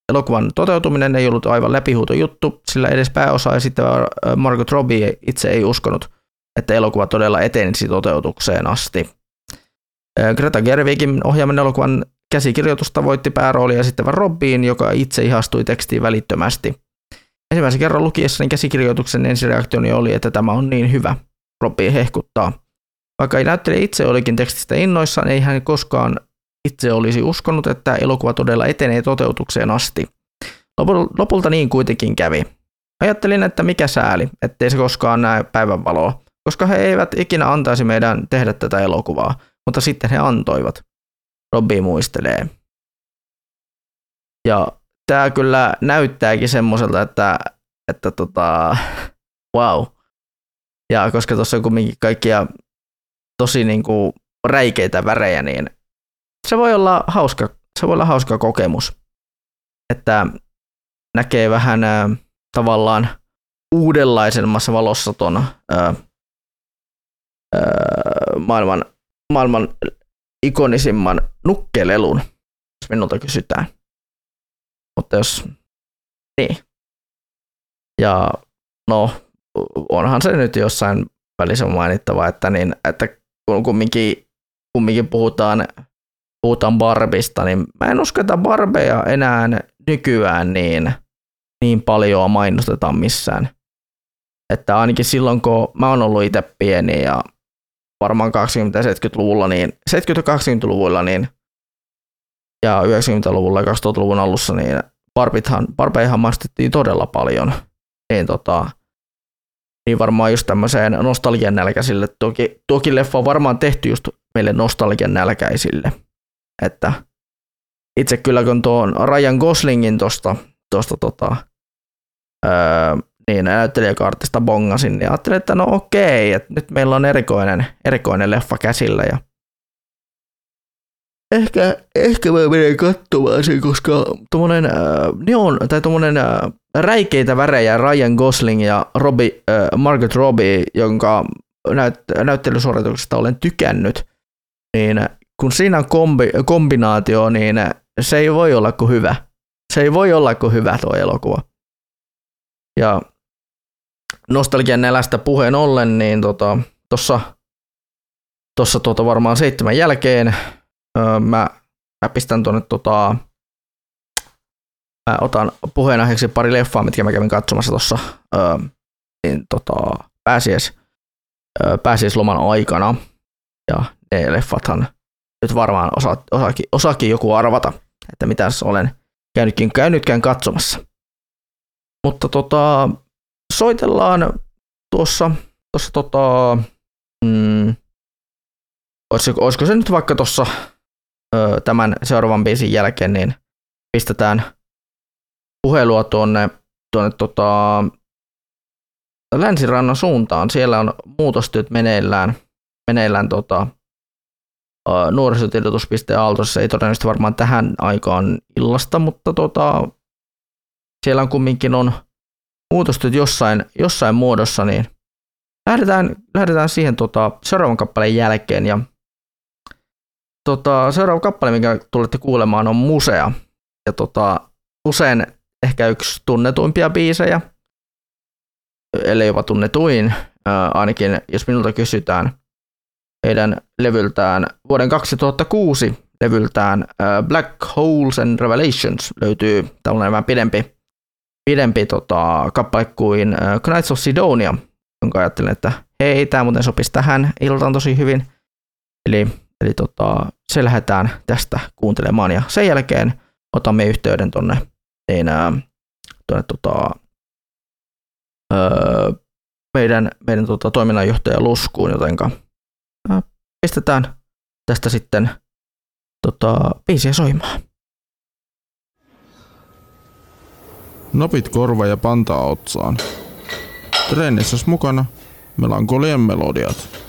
Elokuvan toteutuminen ei ollut aivan läpihuuto juttu, sillä edes pääosa esittävä Margot Robbie itse ei uskonut, että elokuva todella etenisi toteutukseen asti. Greta Gerwigin ohjaaman elokuvan käsikirjoitusta voitti pääroolia esittävä Robbiin, joka itse ihastui tekstiin välittömästi. Ensimmäisen kerran lukiessani käsikirjoituksen ensireaktioni oli, että tämä on niin hyvä. Robbie hehkuttaa. Vaikka ei näyttele itse olikin tekstistä innoissaan, ei hän koskaan itse olisi uskonut, että elokuva todella etenee toteutukseen asti. Lopulta niin kuitenkin kävi. Ajattelin, että mikä sääli, ettei se koskaan näe päivänvaloa, koska he eivät ikinä antaisi meidän tehdä tätä elokuvaa, mutta sitten he antoivat. Robbi muistelee. Ja tämä kyllä näyttääkin semmoiselta, että, että tota, wow. Ja koska tuossa on kumminkin kaikkia tosi niinku räikeitä värejä, niin se voi olla hauska, se voi olla hauska kokemus, että näkee vähän äh, tavallaan uudenlaisemmassa valossa ton äh, äh, maailman, maailman ikonisimman nukkelelun, jos minulta kysytään. Mutta jos, niin. Ja no, onhan se nyt jossain välissä mainittava, että, niin, että kun kumminkin, kumminkin puhutaan puhutaan Barbista, niin mä en usko, että Barbeja enää nykyään niin, niin paljon mainostetaan missään. Että ainakin silloin, kun mä oon ollut itse pieni ja varmaan 20-70-luvulla, niin 70-80-luvulla niin, ja 90-luvulla ja 2000-luvun alussa, niin Barbithan, Barbeihan maistettiin todella paljon. Niin, tota, niin varmaan just tämmöiseen nostalgian nälkäisille. Toki, toki leffa on varmaan tehty just meille nostalgian nälkäisille. Että itse kyllä kun tuon Ryan Goslingin tuosta tota, öö, niin näyttelijäkaartista bongasin, niin ajattelin, että no okei, että nyt meillä on erikoinen, erikoinen leffa käsillä ja ehkä, ehkä mä menen katsomaan sen, koska tommonen äh, neon, tai tommonen äh, räikeitä värejä Ryan Gosling ja Robbie, äh, Margaret Robbie, jonka näyt, näyttelysuorituksesta olen tykännyt, niin kun siinä on kombi, kombinaatio, niin se ei voi olla kuin hyvä. Se ei voi olla kuin hyvä tuo elokuva. Ja nostalgian nälästä puheen ollen, niin tota, tossa, tossa tota varmaan seitsemän jälkeen öö, mä, mä pistän tuonne tota, mä otan puheenaiheeksi pari leffaa, mitkä mä kävin katsomassa tuossa öö, niin, tota, pääsiäis, öö, pääsiäisloman aikana. Ja ne leffathan nyt varmaan osa, osakin, osakin joku arvata, että mitä olen käynytkin, käynytkään katsomassa. Mutta tota, soitellaan tuossa, tuossa tota, mm, olisiko, olisiko se nyt vaikka tuossa tämän seuraavan biisin jälkeen, niin pistetään puhelua tuonne, tuonne tota, länsirannan suuntaan. Siellä on muutostyöt meneillään, meneillään tota, ö, nuorisotiedotuspiste Aaltossa. Ei todennäköisesti varmaan tähän aikaan illasta, mutta tota, siellä on kumminkin on muutostyöt jossain, jossain muodossa, niin lähdetään, lähdetään siihen tota, seuraavan kappaleen jälkeen. Ja, tota, seuraava kappale, minkä tulette kuulemaan, on Musea. Ja tota, usein ehkä yksi tunnetuimpia biisejä, ellei jopa tunnetuin, ää, ainakin jos minulta kysytään heidän levyltään vuoden 2006 levyltään ää, Black Holes and Revelations löytyy tällainen vähän pidempi, pidempi tota, kappale kuin ää, Knights of Sidonia, jonka ajattelin, että hei, tämä muuten sopisi tähän iltaan tosi hyvin. Eli, eli tota, se lähdetään tästä kuuntelemaan ja sen jälkeen otamme yhteyden tonne, niin, tonne tota, öö, meidän, meidän tota, toiminnanjohtaja Luskuun, jotenka ää, pistetään tästä sitten tota, biisiä soimaan. Napit korva ja pantaa otsaan. Treenissä mukana melankolian melodiat.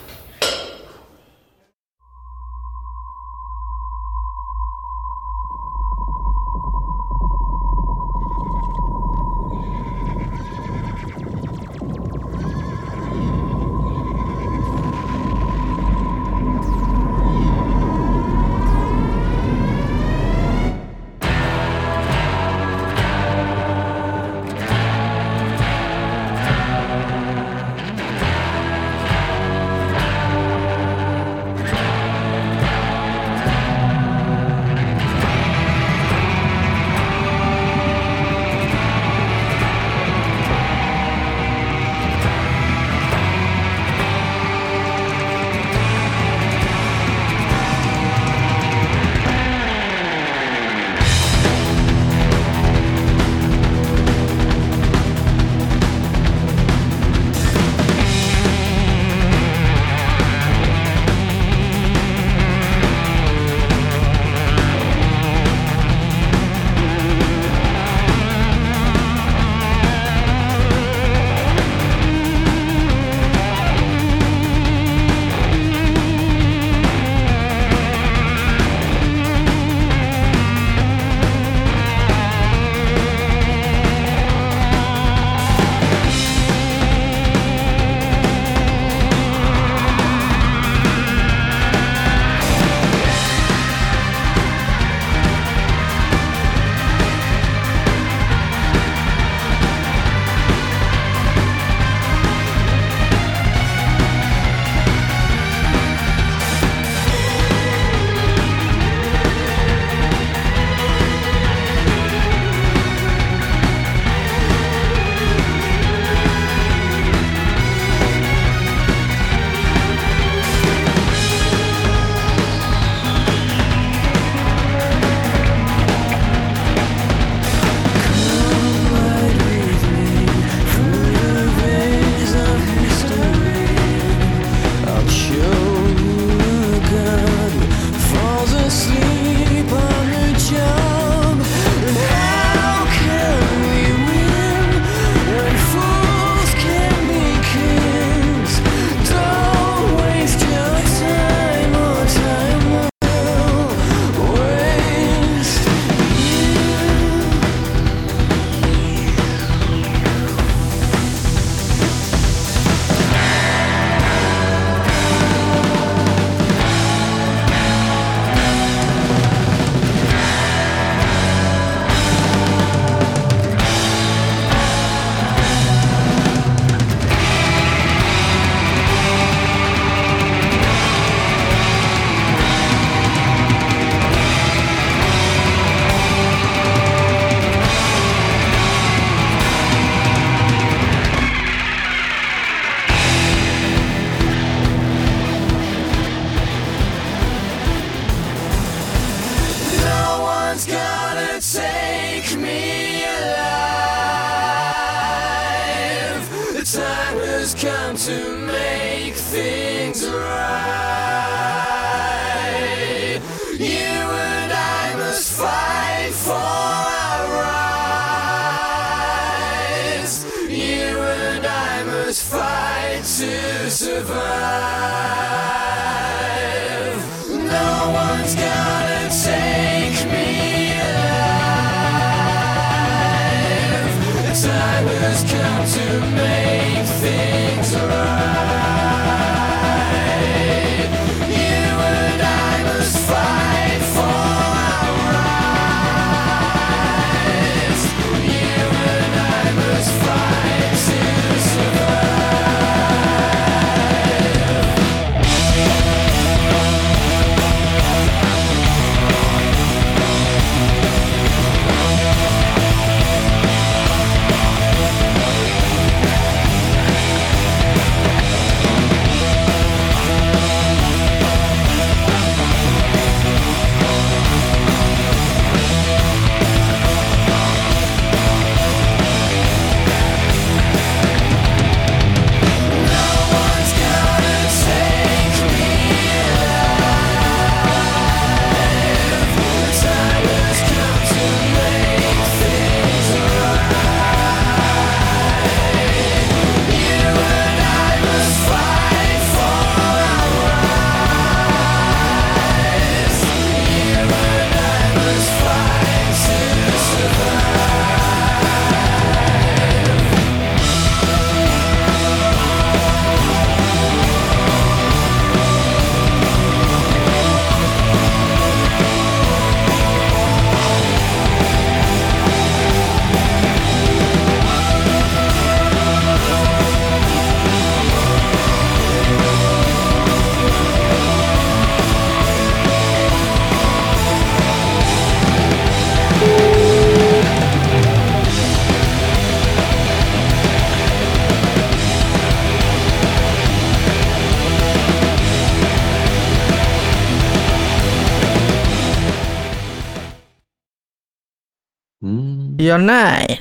Ja näin.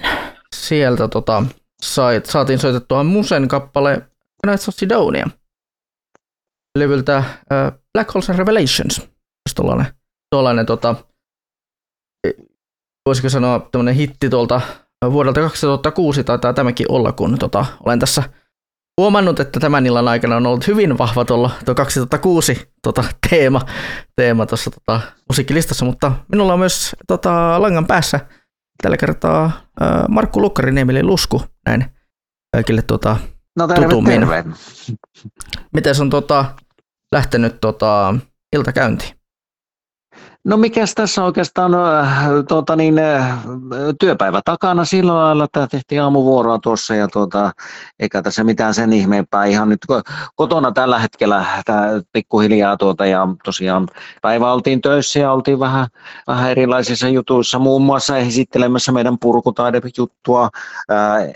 Sieltä tota, sait, saatiin soitettua Musen kappale Knights of Sidonia. Levyltä äh, Black Holes and Revelations. Tuollainen, tuollainen tota, e, voisiko sanoa tämmöinen hitti tuolta vuodelta 2006 taitaa tämäkin olla, kun tota, olen tässä huomannut, että tämän illan aikana on ollut hyvin vahva tuolla tuo 2006 tota, teema, teema tuossa tota, musiikkilistassa, mutta minulla on myös tota, langan päässä tällä kertaa Markku Lukkarin eli Lusku, näin kaikille tota, No terve, tutummin. terve. Miten on tota, lähtenyt tota, ilta käyntiin? No mikäs tässä oikeastaan tuota niin, työpäivä takana sillä lailla, että tehtiin aamuvuoroa tuossa ja tuota, eikä tässä mitään sen ihmeempää. Ihan nyt ko- kotona tällä hetkellä tää pikkuhiljaa tuota, ja tosiaan päivä oltiin töissä ja oltiin vähän, vähän erilaisissa jutuissa, muun muassa esittelemässä meidän purkutaidejuttua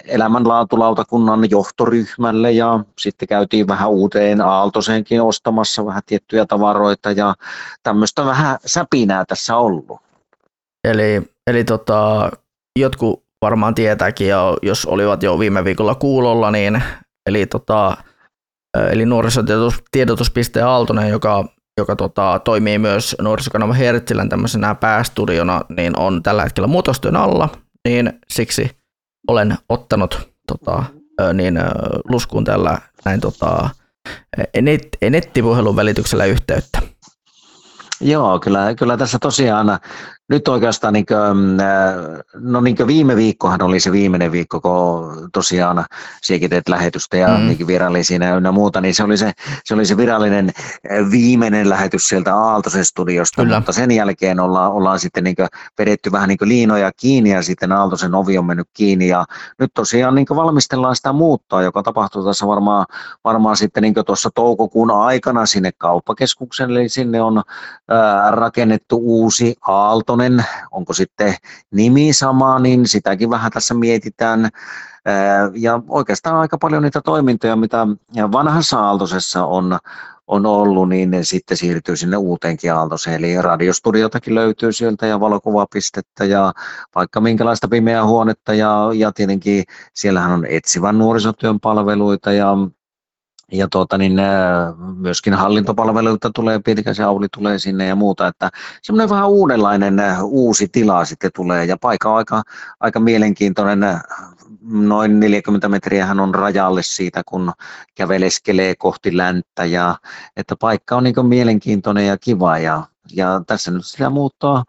elämänlaatulautakunnan johtoryhmälle ja sitten käytiin vähän uuteen Aaltoseenkin ostamassa vähän tiettyjä tavaroita ja tämmöistä vähän säpinää tässä ollut. Eli, eli tota, jotkut varmaan tietääkin, ja jos olivat jo viime viikolla kuulolla, niin eli, tota, eli nuorisotiedotuspiste Aaltonen, joka, joka tota, toimii myös nuorisokanava Hertsilän tämmöisenä päästudiona, niin on tällä hetkellä muutostyön alla, niin siksi olen ottanut tota, niin, luskuun tällä näin tota, net, nettipuhelun välityksellä yhteyttä. Joo, kyllä, kyllä tässä tosiaan nyt oikeastaan niin kuin, no niin kuin viime viikkohan oli se viimeinen viikko, kun tosiaan sinäkin teet lähetystä ja Mm. mm. niin virallisia ynnä muuta, niin se oli se, se oli se virallinen eh, viimeinen lähetys sieltä Aaltosen studiosta, Kyllä. mutta sen jälkeen ollaan, ollaan sitten niin vedetty vähän niin liinoja kiinni ja sitten Aaltosen ovi on mennyt kiinni ja nyt tosiaan niin valmistellaan sitä muuttoa, joka tapahtuu tässä varmaan, varmaan sitten niin tuossa toukokuun aikana sinne kauppakeskukselle, eli sinne on ää, rakennettu uusi Aaltonen Aaltonen, onko sitten nimi sama, niin sitäkin vähän tässä mietitään. Ää, Ja oikeastaan aika paljon niitä toimintoja, mitä vanhassa Aaltosessa on, on ollut, niin ne sitten siirtyy sinne uuteenkin Aaltoseen. Eli radiostudiotakin löytyy sieltä ja valokuvapistettä ja vaikka minkälaista pimeää huonetta ja, ja tietenkin siellähän on etsivän nuorisotyön palveluita ja ja tuota, niin, myöskin hallintopalveluita tulee, Pietikäisen Auli tulee sinne ja muuta, että semmoinen vähän uudenlainen uusi tila sitten tulee. Ja paikka on aika, aika mielenkiintoinen, noin 40 metriä hän on rajalle siitä, kun käveleskelee kohti länttä. Ja että paikka on niin mielenkiintoinen ja kiva. Ja, ja tässä nyt sitä muuttoa,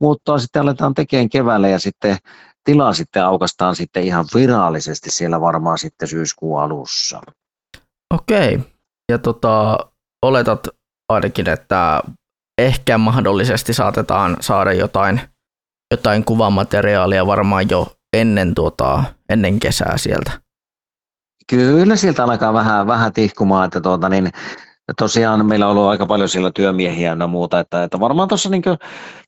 muuttoa sitten aletaan tekemään keväällä ja sitten tila sitten aukastaan sitten ihan virallisesti siellä varmaan sitten syyskuun alussa. Okei. Ja tota, oletat ainakin, että ehkä mahdollisesti saatetaan saada jotain, jotain kuvamateriaalia varmaan jo ennen, tuota, ennen kesää sieltä. Kyllä sieltä alkaa vähän, vähän tihkumaan, että tuota, niin, tosiaan meillä on ollut aika paljon siellä työmiehiä ja muuta, että, että varmaan tuossa niin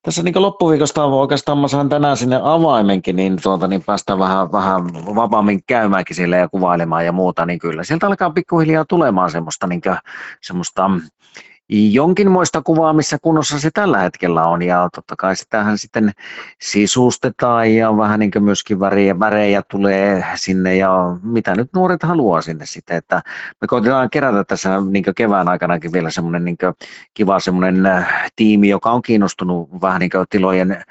tässä niin loppuviikosta oikeastaan mä saan tänään sinne avaimenkin, niin, tuota, niin päästään vähän, vähän vapaammin käymäänkin sille ja kuvailemaan ja muuta, niin kyllä sieltä alkaa pikkuhiljaa tulemaan semmoista, niin kuin, semmoista jonkinmoista kuvaa, missä kunnossa se tällä hetkellä on. Ja totta kai sitähän sitten sisustetaan ja vähän niin kuin myöskin värejä, värejä tulee sinne ja mitä nyt nuoret haluaa sinne sitten. Että me koitetaan kerätä tässä niin kevään aikanakin vielä semmoinen niin kiva semmoinen äh, tiimi, joka on kiinnostunut vähän niin tilojen äh,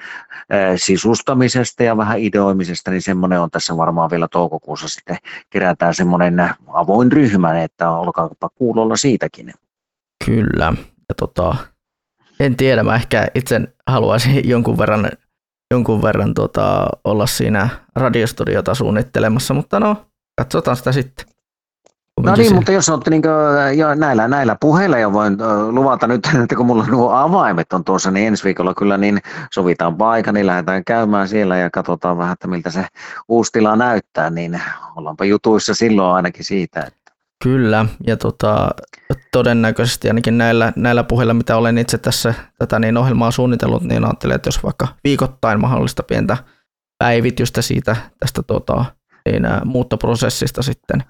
sisustamisesta ja vähän ideoimisesta, niin semmoinen on tässä varmaan vielä toukokuussa sitten kerätään semmoinen avoin ryhmä, että olkaapa kuulolla siitäkin. Kyllä. Ja tota, en tiedä, mä ehkä itse haluaisin jonkun verran, jonkun verran tota, olla siinä radiostudiota suunnittelemassa, mutta no, katsotaan sitä sitten. No niin, mutta jos olette niin jo näillä, näillä puheilla ja voin luvata nyt, että kun mulla nuo avaimet on tuossa, niin ensi viikolla kyllä niin sovitaan paikka, niin lähdetään käymään siellä ja katsotaan vähän, että miltä se uusi tila näyttää, niin ollaanpa jutuissa silloin ainakin siitä. Että Kyllä, ja tota, todennäköisesti ainakin näillä, näillä puheilla, mitä olen itse tässä tätä niin ohjelmaa suunnitellut, niin ajattelen, että jos vaikka viikoittain mahdollista pientä päivitystä siitä tästä tota, niin, ää, muuttoprosessista sitten.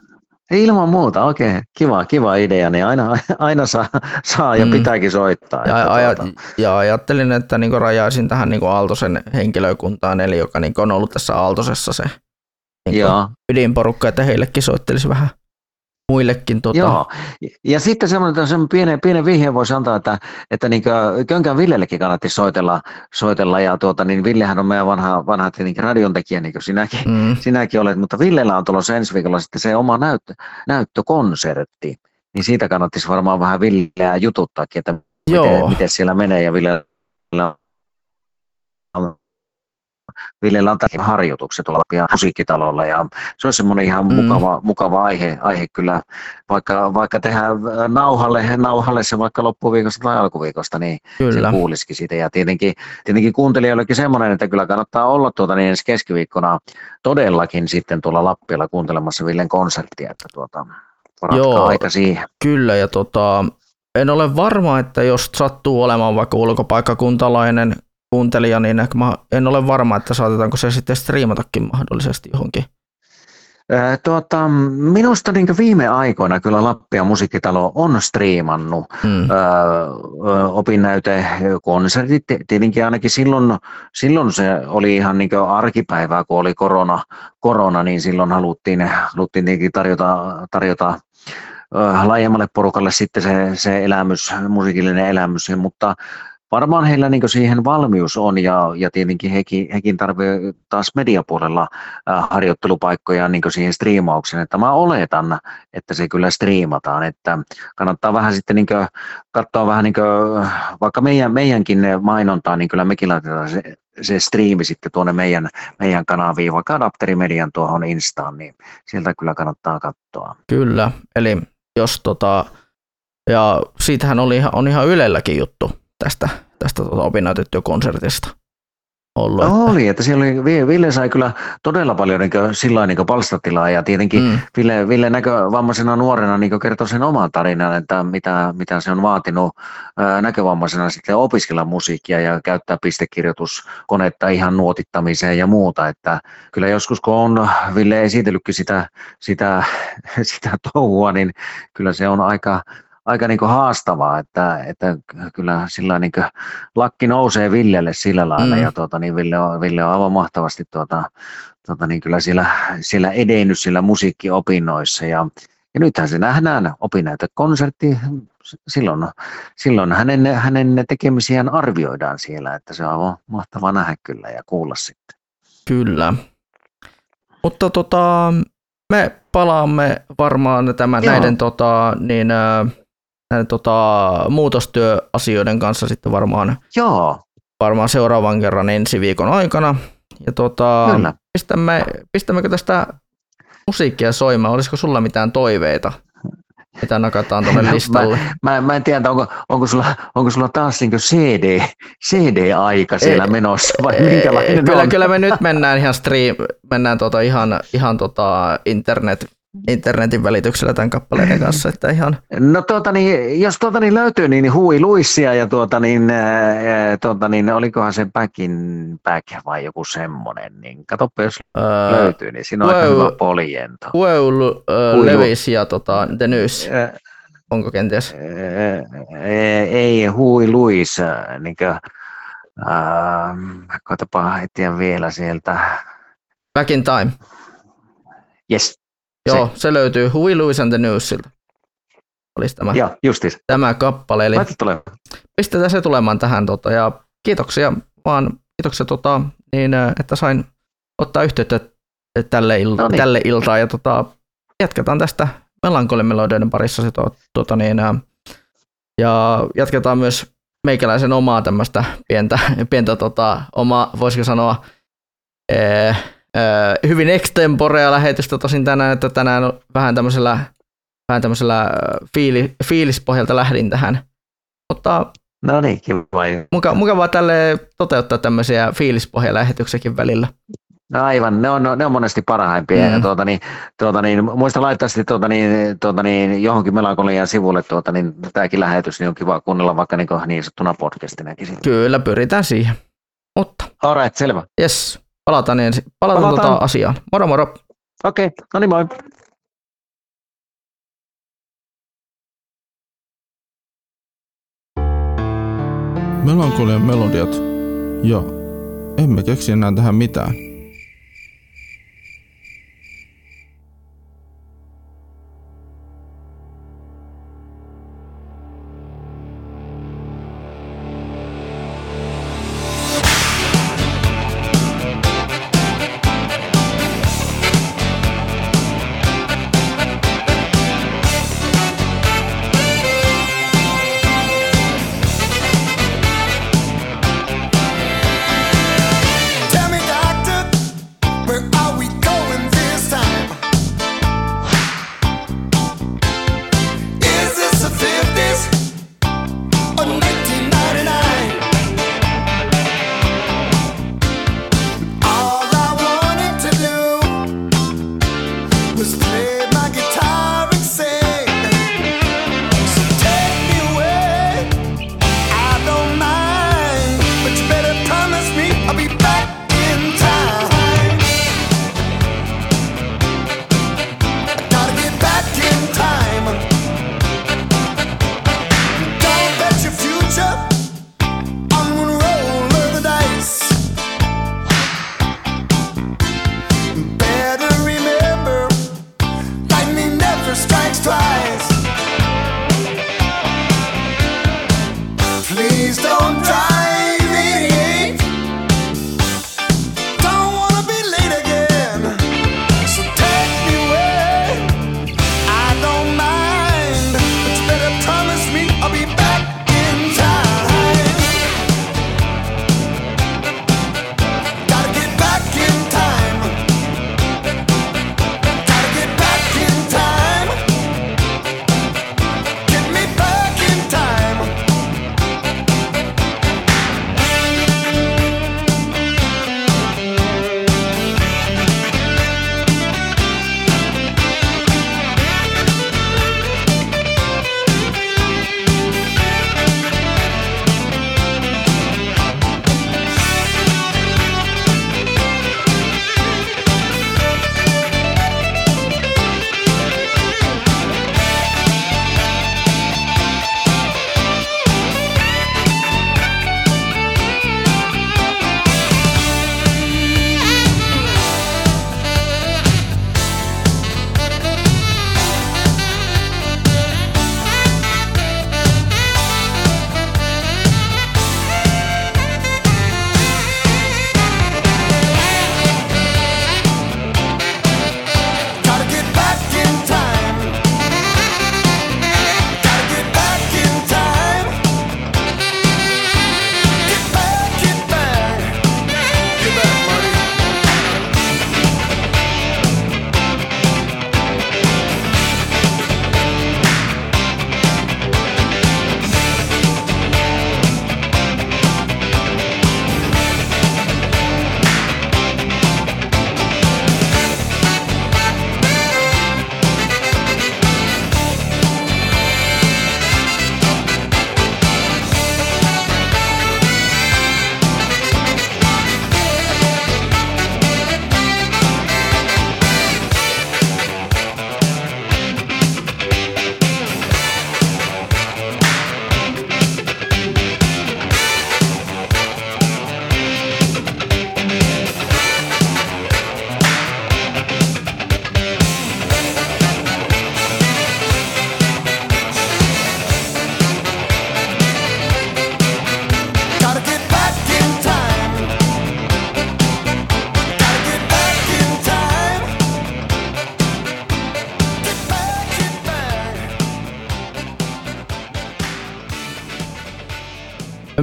ilman muuta, okei, kiva, kiva idea, niin aina, aina saa, saa ja Mm. pitääkin soittaa. Ja, että aja, tuota, ja ajattelin, että niin rajaisin tähän niin Aaltosen henkilökuntaan, eli joka niin on ollut tässä Aaltosessa se niin Joo. ydinporukka, että heillekin soittelisi vähän muillekin. Tota, Joo, ja sitten semmoinen, semmoinen pienen, pienen vihjeen voisi antaa, että, että niin Könkän Villellekin kannatti soitella, soitella. Ja tuota, niin Villehän on meidän vanha, vanha tietenkin radiontekijä, niin kuin sinäkin, Mm, sinäkin olet, mutta Villellä on tulossa ensi viikolla sitten se oma näyttö, näyttökonsertti, niin siitä kannattaisi varmaan vähän Villeä jututtaakin, että Joo. miten, miten siellä menee. Ja Villellä on Villellä on tämäkin harjoitukset tuolla Lappian musiikkitalolla ja se on semmoinen ihan Mm. mukava, mukava aihe, aihe kyllä, vaikka, vaikka tehdään nauhalle, nauhalle se vaikka loppuviikosta tai alkuviikosta, niin kyllä. se kuulisikin siitä. Ja tietenkin, tietenkin kuuntelijoillekin semmoinen, että kyllä kannattaa olla tuota niin ensi keskiviikkona todellakin sitten tuolla Lappialla kuuntelemassa Villen konserttia, että tuota, Joo. aika siihen. Kyllä, ja tota, en ole varma, että jos sattuu olemaan vaikka ulkopaikkakuntalainen kuuntelija, niin ehkä mä en ole varma, että saatetaanko se sitten striimatakin mahdollisesti johonkin. Tuota, minusta niin viime aikoina kyllä Lappian musiikkitalo on striimannut Mm. öö, opinnäytekonsertit. Tietenkin ainakin silloin, silloin se oli ihan niin arkipäivää, kun oli korona, korona niin silloin haluttiin, haluttiin tarjota, tarjota ö, laajemmalle porukalle sitten se, se elämys, musiikillinen elämys, mutta varmaan heillä niin siihen valmius on ja, ja tietenkin hekin, hekin tarvitsee taas mediapuolella harjoittelupaikkoja niin siihen striimaukseen, että mä oletan, että se kyllä striimataan, että kannattaa vähän sitten niin katsoa vähän niin kuin, vaikka meidän, meidänkin mainontaa, niin kyllä mekin laitetaan se, se striimi sitten tuonne meidän, meidän kanaviin, vaikka Adapterimedian tuohon Instaan, niin sieltä kyllä kannattaa katsoa. Kyllä, eli jos tota, ja siitähän oli on ihan Ylelläkin juttu tästä, tästä tota opinnäytetyökonsertista. ollut. että- Oli, että siellä oli, Vi- Ville sai kyllä todella paljon niin sillä niin palstatilaa ja tietenkin Mm. Ville, Ville näkövammaisena nuorena niin kertoi sen oman tarinan, että mitä, mitä se on vaatinut näkövammaisena sitten opiskella musiikkia ja käyttää pistekirjoituskonetta ihan nuotittamiseen ja muuta, että kyllä joskus kun on Ville esitellytkin sitä, sitä, sitä touhua, niin kyllä se on aika, aika niin haastavaa, että, että kyllä sillä niin lakki nousee Villelle sillä lailla Mm. ja tuota, niin Ville, on, Ville on aivan mahtavasti tuota, tuota, niin kyllä siellä, siellä edennyt sillä musiikkiopinnoissa ja, ja nythän se nähdään opinnäytekonsertti, silloin, silloin hänen, hänen tekemisiään arvioidaan siellä, että se on aivan mahtava nähdä kyllä ja kuulla sitten. Kyllä. Mutta tota, me palaamme varmaan tämän Joo. näiden, tota, niin, ää, näiden tota, muutostyöasioiden kanssa sitten varmaan, Joo, varmaan seuraavan kerran ensi viikon aikana. Ja tota, Kyllä. pistämme, pistämmekö tästä musiikkia soimaan? Olisiko sulla mitään toiveita, mitä nakataan tuonne listalle? mä, mä en tiedä, onko, onko, sulla, onko sulla taas niin CD, CD-aika siellä Ei, menossa vai Ei, minkälainen kyllä, on? kyllä me nyt mennään ihan stream, mennään tota ihan, ihan tota internet, internetin välityksellä tämän kappaleiden kanssa, että ihan, No tuota niin, jos tuota niin löytyy niin Hui Luissia ja tuota niin, ää, tuota niin, olikohan se Back in Back vai joku semmonen, niin katsoppa jos öö, löytyy, niin siinä on aika wow. hyvä poljento. Well, uh, Levis ja tota, The News, Ää, onko kenties? ää, Ei Hui Luis, ää, ää, koetapa etsiä vielä sieltä. Back in Time. Yes, Joo, se, löytyy Huey Lewis and the Newsilta. Olisi tämä, joo, justis. tämä kappale, eli pistetään se tulemaan tähän. Tota, ja kiitoksia vaan, kiitoksia tota, niin, että sain ottaa yhteyttä tälle, il- No niin. tälle iltaan. Ja tota, jatketaan tästä melankolimelodioiden parissa. Se, to, tota, niin, ja jatketaan myös meikäläisen omaa tämmöistä pientä, pientä tota, omaa, voisiko sanoa, ee, hyvin extemporea lähetystä tosin tänään, että tänään vähän tämmöisellä, vähän tämmöisellä fiili, fiilispohjalta lähdin tähän. Mutta No niin, kiva. muka, mukavaa tälle toteuttaa tämmöisiä fiilispohjalähetyksiäkin välillä. No aivan, ne on, ne on monesti parhaimpia. Mm. Mm. Tuota, niin, tuota, niin, muista laittaa sitten tuota, niin, tuota, niin, johonkin melankolian sivulle tuota, niin, tämäkin lähetys, niin on kiva kuunnella vaikka niin, niin sanottuna podcastinakin. Kyllä, pyritään siihen. Mutta Alright, selvä. jes, palataan, ensi, palataan, Palataan. Tota asiaan. Moro moro. Okei, okay, no niin moi. Melankolian melodiat. Ja emme keksi enää tähän mitään.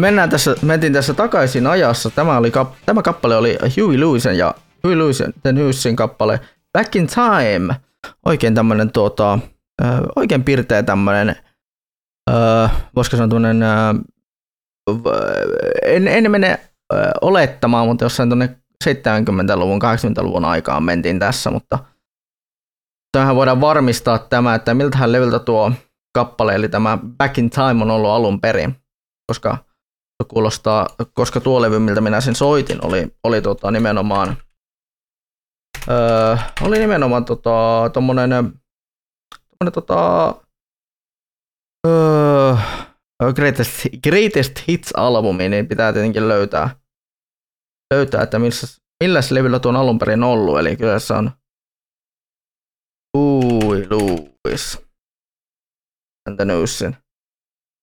Mennään tässä, mentiin tässä takaisin ajassa. Tämä, oli, kap- tämä kappale oli Huey Lewisen ja Huey Lewisen The Newsin kappale Back in Time. Oikein tämmönen tuota, oikein pirteä tämmönen, ö, voisiko sanoa tämmönen, v- en, en mene ö, olettamaan, mutta jossain tuonne 70-luvun, 80-luvun aikaan mentiin tässä, mutta tähän voidaan varmistaa tämä, että miltähän levyltä tuo kappale, eli tämä Back in Time on ollut alun perin, koska kuulostaa, koska tuo levy, miltä minä sen soitin, oli, oli tota nimenomaan, öö, oli nimenomaan tota, tommonen, tommonen tota, öö, greatest, greatest Hits-albumi, niin pitää tietenkin löytää, löytää että missä, millä levyllä tuo on alun perin ollut, eli se on Ui, Louis. And the Newsin.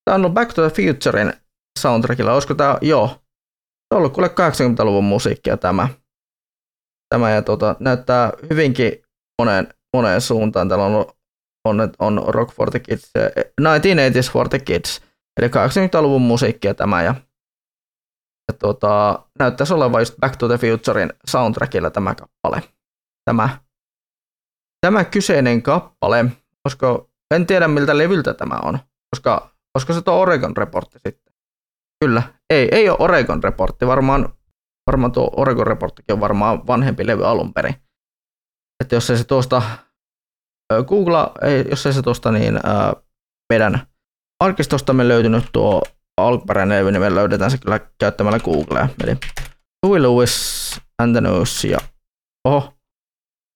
Tämä on ollut Back to the Futurein soundtrackilla. Olisiko tämä, joo. Se on ollut kuule 80-luvun musiikkia tämä. Tämä ja tota, näyttää hyvinkin moneen, moneen suuntaan. Täällä on, on, on Rock for the Kids, eh, 1980s for the Kids. Eli 80-luvun musiikkia tämä ja, ja tota, näyttäisi olevan just Back to the Futurein soundtrackilla tämä kappale. Tämä tämä kyseinen kappale, koska en tiedä miltä levyltä tämä on, koska koska se tuo Oregon Reportti sitten. Kyllä, ei, ei ole Oregon Reportti, varmaan, varmaan tuo Oregon Reporttikin on varmaan vanhempi levy alun perin. Että jos ei se tuosta Google, ei, jos ei se tuosta niin ää, meidän arkistostamme löytynyt tuo alkuperäinen levy, niin me löydetään se kyllä käyttämällä Googlea. Eli Huey Lewis and the News ja oho,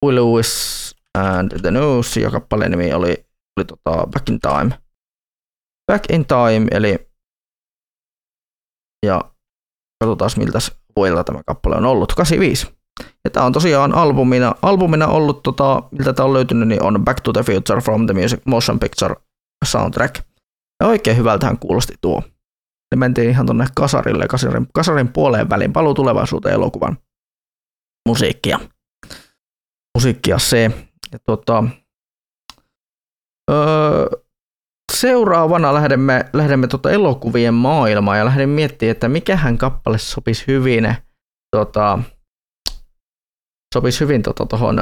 Huey Lewis and the News ja kappaleen nimi oli, oli tota Back in Time. Back in Time, eli ja katsotaan miltä vuodelta tämä kappale on ollut, 85. Ja tämä on tosiaan albumina, albumina ollut, tota, miltä tämä on löytynyt, niin on Back to the Future from the Music Motion Picture soundtrack. Ja oikein hyvältähän kuulosti tuo. Ne mentiin ihan tonne kasarille, kasarin, kasarin puoleen väliin, paluu tulevaisuuteen elokuvan musiikkia. Musiikkia se. Ja tota, öö, seuraavana lähdemme, lähdemme tota elokuvien maailmaan ja lähden miettimään, että mikähän kappale sopisi hyvin tota, sopisi hyvin tota, tohon,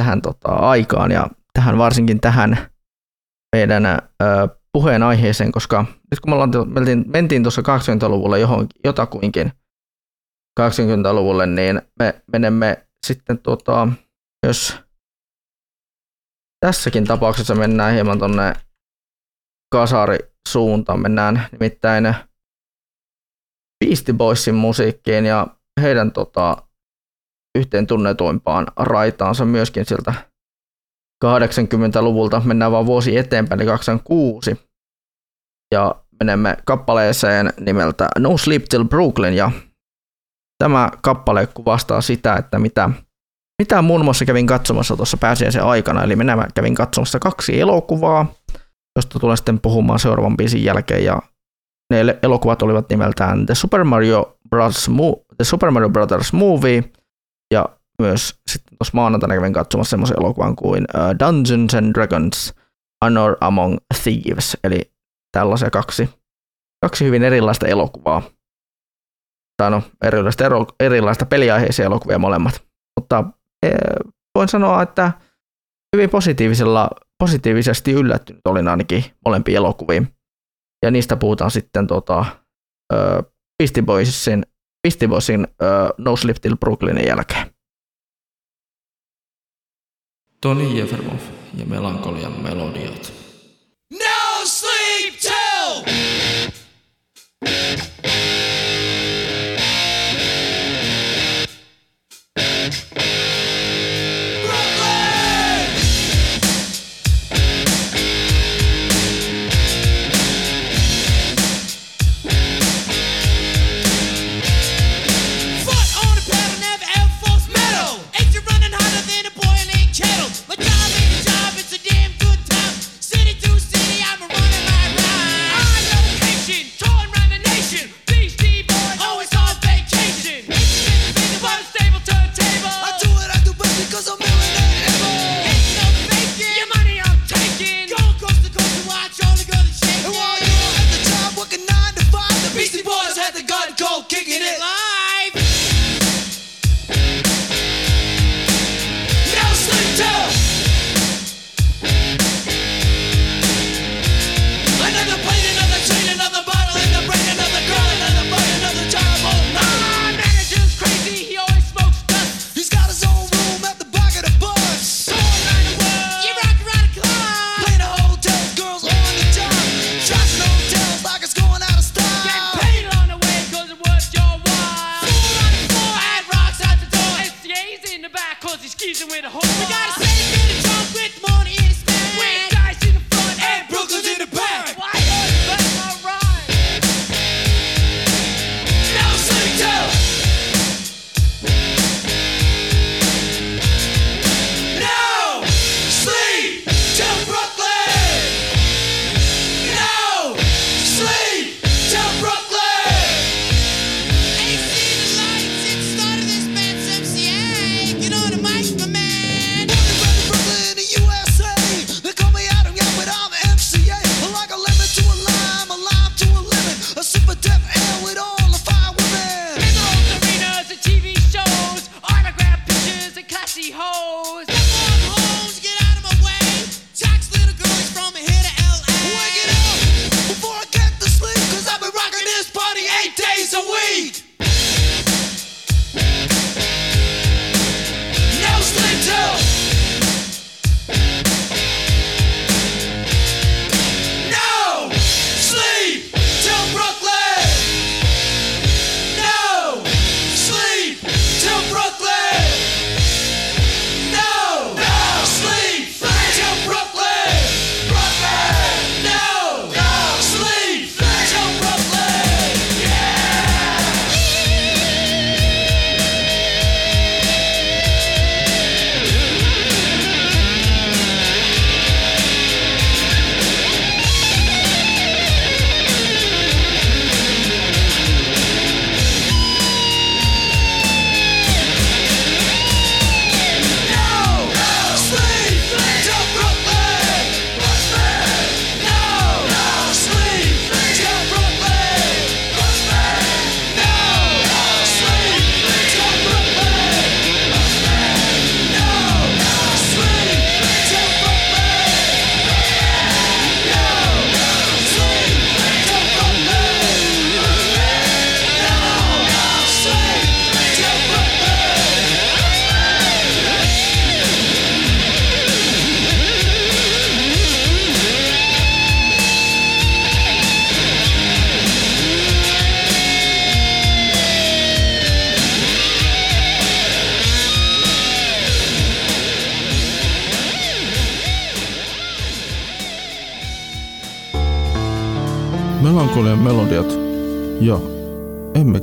tähän tota, aikaan ja tähän varsinkin tähän meidän ää, puheenaiheeseen, koska nyt kun me ollaan, mentiin, mentiin tuossa 80-luvulle johon, jotakuinkin 80-luvulle, niin me menemme sitten tota, jos tässäkin tapauksessa mennään hieman tonne kasarisuuntaan, mennään nimittäin Beastie Boysin musiikkiin ja heidän tota, yhteen tunnetuimpaan raitaansa myöskin sieltä 80-luvulta. Mennään vaan vuosi eteenpäin, eli 86. Ja menemme kappaleeseen nimeltä No Sleep Till Brooklyn. Ja tämä kappale kuvastaa sitä, että mitä, mitä muun muassa kävin katsomassa tuossa pääsiäisen aikana. Eli minä kävin katsomassa kaksi elokuvaa, josta tulen sitten puhumaan seuraavan biisin jälkeen. Ja ne elokuvat olivat nimeltään The Super Mario Bros. Mo- The Super Mario Brothers Movie ja myös sitten tuossa maanantaina kävin katsomassa semmoisen elokuvan kuin uh, Dungeons and Dragons Honor Among Thieves, eli tällaisia kaksi, kaksi hyvin erilaista elokuvaa. Tai no, erilaista, erilaista peliaiheisia elokuvia molemmat. Mutta voin sanoa, että hyvin positiivisella, positiivisesti yllättynyt olin ainakin molempiin elokuviin. Ja niistä puhutaan sitten tota, uh, Beastie Boysin, Beastie Boysin uh, No Sleep Till Brooklynin jälkeen. Toni Jefermov ja Melankolian melodiat. No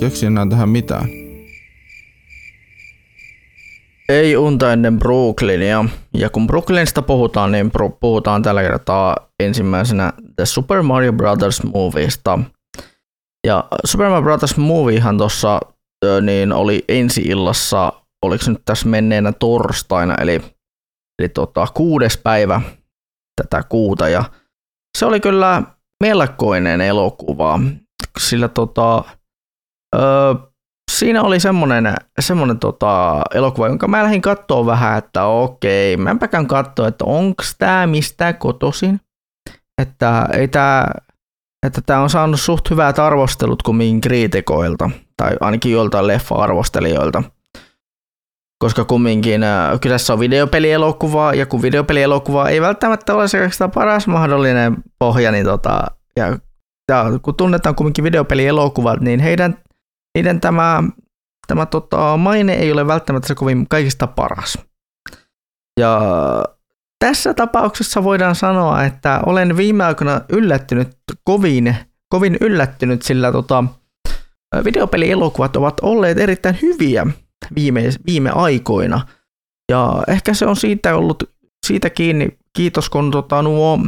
keksi enää tähän mitään. Ei unta ennen Brooklynia. Ja kun Brooklynista puhutaan, niin puhutaan tällä kertaa ensimmäisenä The Super Mario Brothers Movieista. Ja Super Mario Brothers Moviehan tuossa niin oli ensi illassa, oliko se nyt tässä menneenä torstaina, eli, eli tota, kuudes päivä tätä kuuta. Ja se oli kyllä melkoinen elokuva, sillä tota, öö, siinä oli semmoinen, semmoinen tota, elokuva, jonka mä lähdin katsoa vähän, että okei, mäpä käyn katsoa, että onko tämä mistä kotosin. Että ei tää, että tämä on saanut suht hyvät arvostelut kumminkin kriitikoilta, tai ainakin joiltain leffa-arvostelijoilta. Koska kumminkin äh, kyseessä on videopelielokuva, ja kun videopelielokuva ei välttämättä ole se paras mahdollinen pohja, niin tota, ja, ja kun tunnetaan kumminkin videopelielokuvat, niin heidän niiden tämä, tämä tota, maine ei ole välttämättä se kovin kaikista paras. Ja tässä tapauksessa voidaan sanoa, että olen viime aikoina yllättynyt kovin, kovin yllättynyt, sillä tota, videopelielokuvat ovat olleet erittäin hyviä viime, viime aikoina. Ja ehkä se on siitä ollut siitä kiinni, kiitos kun tota, nuo,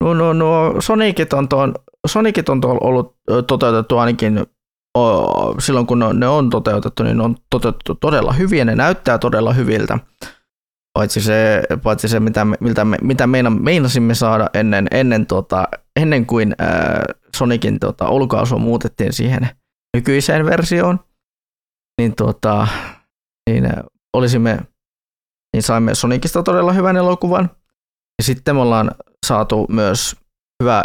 nuo, nuo, Sonicit on tuon Sonicit on ollut toteutettu ainakin silloin, kun ne on toteutettu, niin ne on toteutettu todella hyviä, ne näyttää todella hyviltä. Paitsi se, paitsi se mitä, miltä me, mitä meina, meinasimme saada ennen, ennen, tota, ennen kuin ää, Sonicin tota, ulkoasua muutettiin siihen nykyiseen versioon, niin, tota, niin olisimme, niin saimme Sonicista todella hyvän elokuvan. Ja sitten me ollaan saatu myös hyvä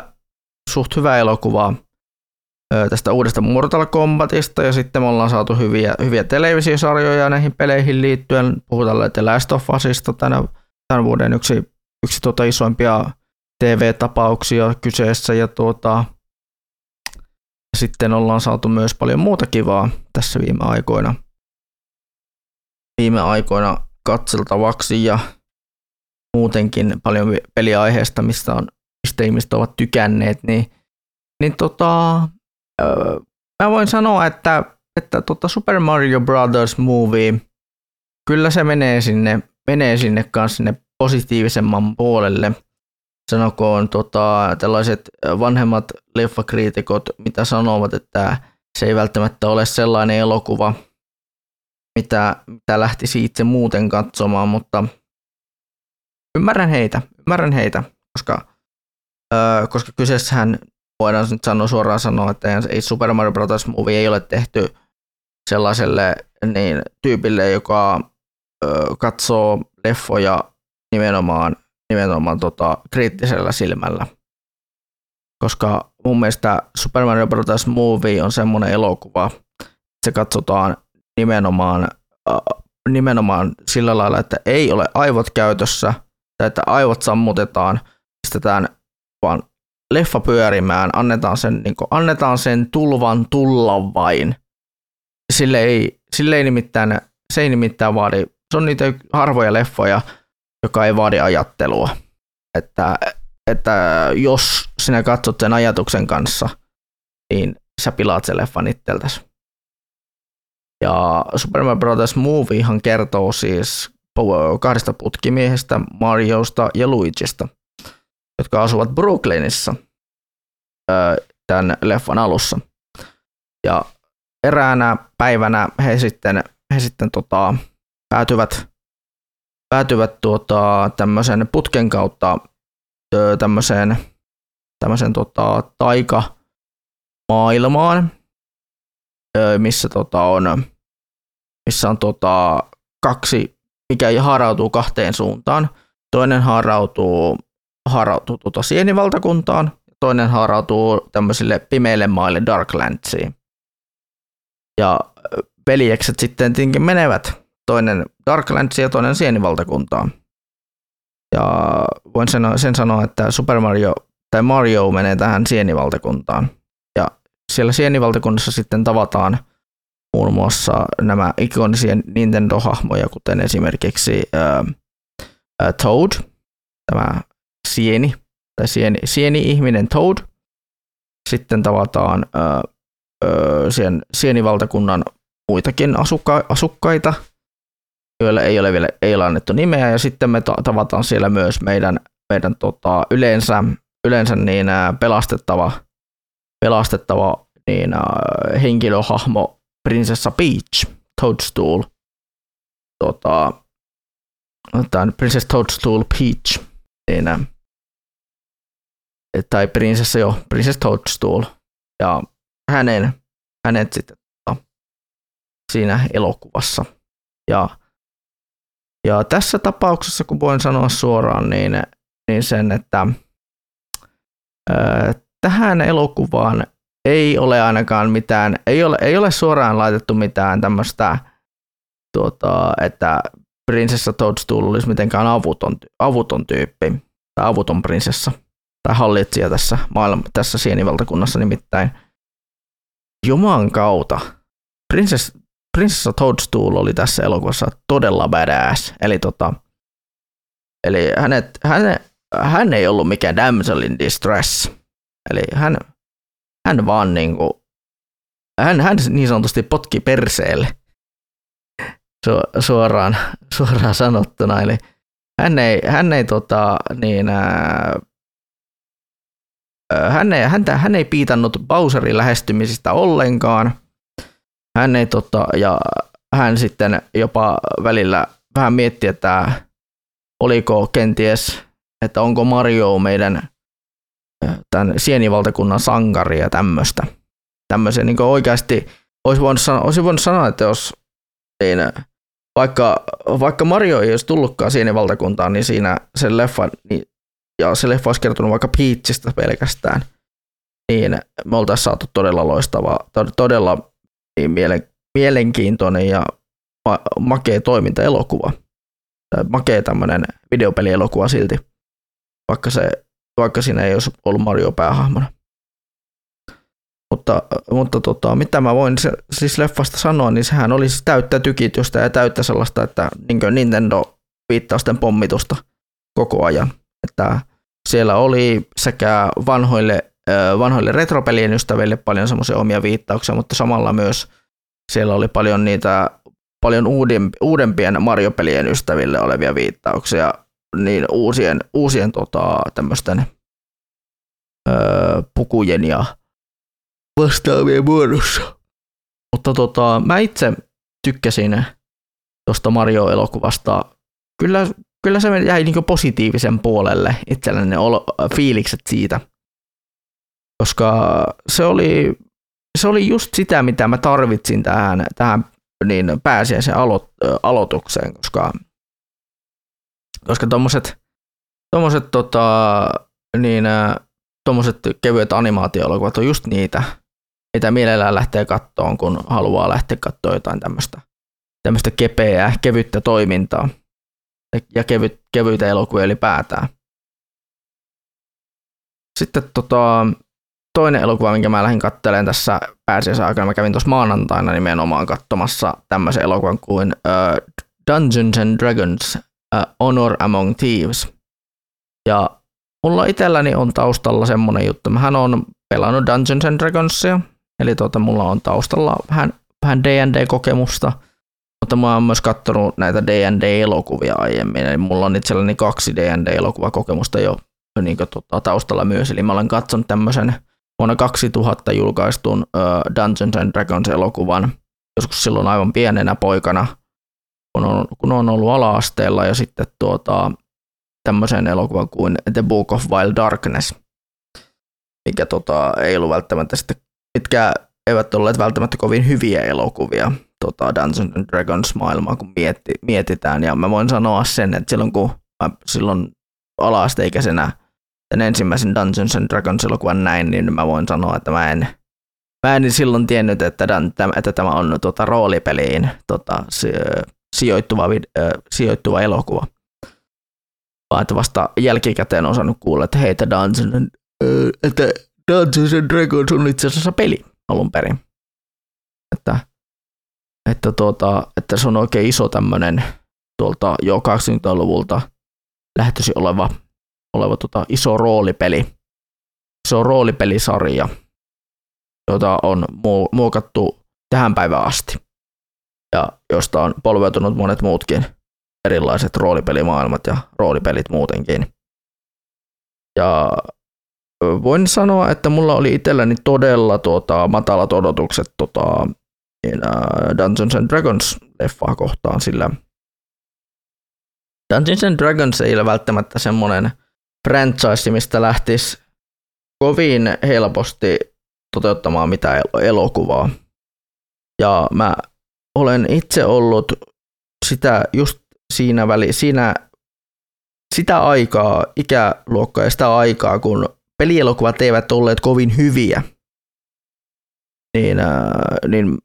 suht hyvä elokuva tästä uudesta Mortal Kombatista ja sitten me ollaan saatu hyviä, hyviä televisiosarjoja näihin peleihin liittyen. Puhutaan The Last of Usista tänä, tämän vuoden yksi, yksi tuota isoimpia TV-tapauksia kyseessä ja tuota, sitten ollaan saatu myös paljon muuta kivaa tässä viime aikoina. Viime aikoina katseltavaksi ja muutenkin paljon peliaiheesta, mistä on mistä ihmiset ovat tykänneet, niin, niin tota, öö, mä voin sanoa, että, että tota Super Mario Brothers movie, kyllä se menee sinne, menee sinne kanssa sinne positiivisemman puolelle. Sanokoon tota, tällaiset vanhemmat leffakriitikot, mitä sanovat, että se ei välttämättä ole sellainen elokuva, mitä, mitä lähtisi itse muuten katsomaan, mutta ymmärrän heitä, ymmärrän heitä, koska Koska kyseessähän voidaan nyt sanoa suoraan sanoa, että ei Super Mario Bros. Movie ei ole tehty sellaiselle niin, tyypille, joka öö, katsoo leffoja nimenomaan, nimenomaan tota, kriittisellä silmällä. Koska mun mielestä Super Mario Bros. Movie on semmoinen elokuva, että se katsotaan nimenomaan, äh, nimenomaan sillä lailla, että ei ole aivot käytössä, tai että aivot sammutetaan, pistetään vaan leffa pyörimään, annetaan sen, niin kuin, annetaan sen tulvan tulla vain. Sille ei, sille ei nimittäin, se ei nimittäin vaadi, se on niitä harvoja leffoja, joka ei vaadi ajattelua. Että, että jos sinä katsot sen ajatuksen kanssa, niin sä pilaat sen leffan itseltäsi. Ja Super Mario Bros. Moviehan kertoo siis kahdesta putkimiehestä, Mariosta ja Luigista – jotka asuvat Brooklynissa tämän leffan alussa. Ja eräänä päivänä he sitten, he sitten tota, päätyvät, päätyvät tuota, tämmöisen putken kautta tämmöiseen, tämmöiseen tota, taika maailmaan, missä tota on, missä on tota, kaksi, mikä harautuu kahteen suuntaan. Toinen harautuu harautuu tuota sienivaltakuntaan, toinen harautuu tämmöisille pimeille maille Darklandsiin. Ja veljekset sitten tietenkin menevät toinen Darklandsiin ja toinen sienivaltakuntaan. Ja voin sen, sen sanoa, että Super Mario tai Mario menee tähän sienivaltakuntaan. Ja siellä sienivaltakunnassa sitten tavataan muun muassa nämä ikonisia Nintendo-hahmoja, kuten esimerkiksi ää, ää, Toad, tämä sieni, tai sieni, sieni-ihminen Toad. Sitten tavataan ö, sen sienivaltakunnan muitakin asukka, asukkaita, joille ei ole vielä ei ole annettu nimeä, ja sitten me ta- tavataan siellä myös meidän, meidän tota, yleensä, yleensä niin, ää, pelastettava, pelastettava niin, ää, henkilöhahmo Prinsessa Peach, Toadstool, tota, tämän Princess Toadstool Peach, ää, tai prinsessa jo, Princess Toadstool, ja hänen, hänet sitten tota, siinä elokuvassa. Ja, ja tässä tapauksessa, kun voin sanoa suoraan, niin, niin sen, että ää, tähän elokuvaan ei ole ainakaan mitään, ei ole, ei ole suoraan laitettu mitään tämmöistä, tuota, että prinsessa Toadstool olisi mitenkään avuton, avuton tyyppi, tai avuton prinsessa, tai hallitsija tässä, maailma, tässä sienivaltakunnassa nimittäin. Juman kautta. Princess, prinsessa Toadstool oli tässä elokuvassa todella badass. Eli, tota, eli hänet, hän, hän ei ollut mikään damsel in distress. Eli hän, hän vaan niinku, hän, hän niin sanotusti potki perseelle su, suoraan, suoraan sanottuna. Eli hän ei, hän ei, tota, niin, ää, hän ei, häntä, hän ei piitannut Bowserin lähestymisistä ollenkaan. Hän ei, tota, ja hän sitten jopa välillä vähän mietti, että oliko kenties, että onko Mario meidän tämän sienivaltakunnan sankari ja tämmöistä. Tämmöisiä niin oikeasti olisi voinut, sanoa, olisi voinut sanoa, että jos niin, vaikka, vaikka Mario ei olisi tullutkaan sienivaltakuntaan, niin siinä sen leffan, niin, ja se leffa olisi kertonut vaikka Peachistä pelkästään, niin me oltaisiin saatu todella loistava, todella niin mielen, mielenkiintoinen ja ma- makea toiminta-elokuva. Tai makea tämmöinen videopelielokuva silti, vaikka, se, vaikka siinä ei olisi ollut Mario päähahmona. Mutta, mutta tota, mitä mä voin se, siis leffasta sanoa, niin sehän oli siis täyttä tykitystä ja täyttä sellaista, että niin Nintendo-viittausten pommitusta koko ajan. Että siellä oli sekä vanhoille, vanhoille retropelien ystäville paljon semmoisia omia viittauksia, mutta samalla myös siellä oli paljon niitä paljon uudempien Mario-pelien ystäville olevia viittauksia niin uusien, uusien tota, tämmöisten öö, pukujen ja vastaavien muodossa. Mutta tota, mä itse tykkäsin tuosta Mario-elokuvasta. Kyllä, kyllä se jäi niin positiivisen puolelle itselleni ne olo, fiilikset siitä. Koska se oli, se oli just sitä, mitä mä tarvitsin tähän, tähän niin pääsiäisen alo, aloitukseen, koska koska tommoset, tommoset tota, niin, tommoset kevyet animaatio-elokuvat on just niitä, mitä mielellään lähtee kattoon, kun haluaa lähteä katsoa jotain tämmöistä tämmöistä kepeää, kevyttä toimintaa ja kevyt, kevyitä elokuvia ylipäätään. Sitten tota, toinen elokuva, minkä mä lähdin katselemaan tässä pääsiäisen aikana, mä kävin tuossa maanantaina nimenomaan katsomassa tämmöisen elokuvan kuin uh, Dungeons and Dragons uh, Honor Among Thieves. Ja mulla itselläni on taustalla semmonen juttu, mähän on pelannut Dungeons and Dragonsia, eli tuota, mulla on taustalla vähän, vähän D&D-kokemusta, mutta mä oon myös katsonut näitä D&D-elokuvia aiemmin, eli mulla on itselläni kaksi D&D-elokuvakokemusta jo niin kuin, tota, taustalla myös, eli mä olen katsonut tämmöisen vuonna 2000 julkaistun uh, Dungeons and Dragons-elokuvan, joskus silloin aivan pienenä poikana, kun on, kun on ollut ala-asteella, ja sitten tuota, tämmöisen elokuvan kuin The Book of Wild Darkness, mikä tota, ei ollut välttämättä sitten, mitkä eivät olleet välttämättä kovin hyviä elokuvia tota Dungeons and Dragons maailmaa, kun mietti, mietitään. Ja mä voin sanoa sen, että silloin kun mä silloin ala-asteikäisenä tämän ensimmäisen Dungeons and Dragons elokuvan näin, niin mä voin sanoa, että mä en, mä en silloin tiennyt, että, tämän, että tämä on tota, roolipeliin tota, sijoittuva, sijoittuva elokuva. Vaan että vasta jälkikäteen osannut kuulla, että heitä Dungeons and, että Dungeons and Dragons on itse asiassa peli alun perin. Että, että, tuota, että se on oikein iso tämmöinen tuolta jo 80-luvulta lähtöisin oleva oleva tota, iso roolipeli, iso roolipelisarja, jota on mu- muokattu tähän päivään asti ja josta on polveutunut monet muutkin erilaiset roolipelimaailmat ja roolipelit muutenkin. Ja voin sanoa, että mulla oli itselläni todella tuota, matalat odotukset tota, Dungeons and Dragons leffaa kohtaan, sillä Dungeons and Dragons ei ole välttämättä semmoinen franchise, mistä lähtisi kovin helposti toteuttamaan mitään el- elokuvaa. Ja mä olen itse ollut sitä just siinä väli, siinä sitä aikaa, ikäluokkaa ja sitä aikaa, kun pelielokuvat eivät olleet kovin hyviä, niin, äh, niin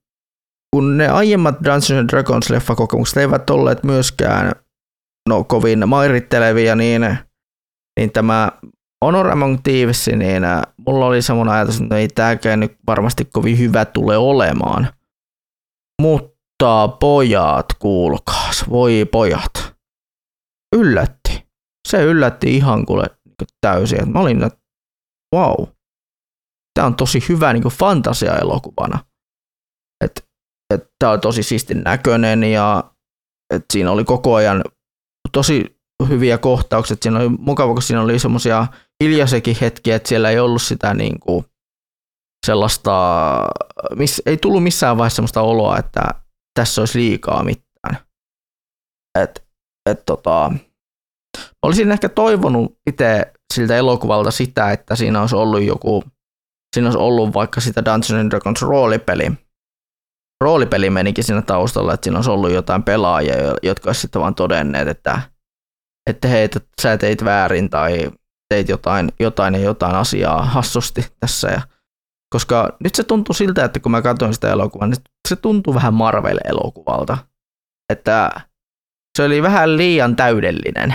kun ne aiemmat Dungeons and Dragons leffakokemukset eivät olleet myöskään no, kovin mairittelevia, niin, niin tämä Honor Among Thieves, niin äh, mulla oli semmoinen ajatus, että no ei tämäkään nyt varmasti kovin hyvä tule olemaan. Mutta pojat, kuulkaas, voi pojat, yllätti. Se yllätti ihan kuule täysin. Mä olin, että wow, tämä on tosi hyvä niin fantasia-elokuvana. Että et tämä on tosi siistin näköinen ja et siinä oli koko ajan tosi hyviä kohtaukset. Siinä oli mukava, kun siinä oli semmoisia hiljaisiakin hetkiä, että siellä ei ollut sitä niin kuin sellaista, miss, ei tullut missään vaiheessa semmoista oloa, että tässä olisi liikaa mitään. Et, et tota, olisin ehkä toivonut itse siltä elokuvalta sitä, että siinä olisi ollut joku, siinä olisi ollut vaikka sitä Dungeons and Dragons roolipeli, roolipeli menikin siinä taustalla, että siinä olisi ollut jotain pelaajia, jo- jotka olisivat sitten vaan todenneet, että, että hei, että sä teit väärin tai teit jotain, jotain ja jotain asiaa hassusti tässä. Ja, koska nyt se tuntui siltä, että kun mä katsoin sitä elokuvaa, niin se tuntui vähän Marvel-elokuvalta. Että se oli vähän liian täydellinen.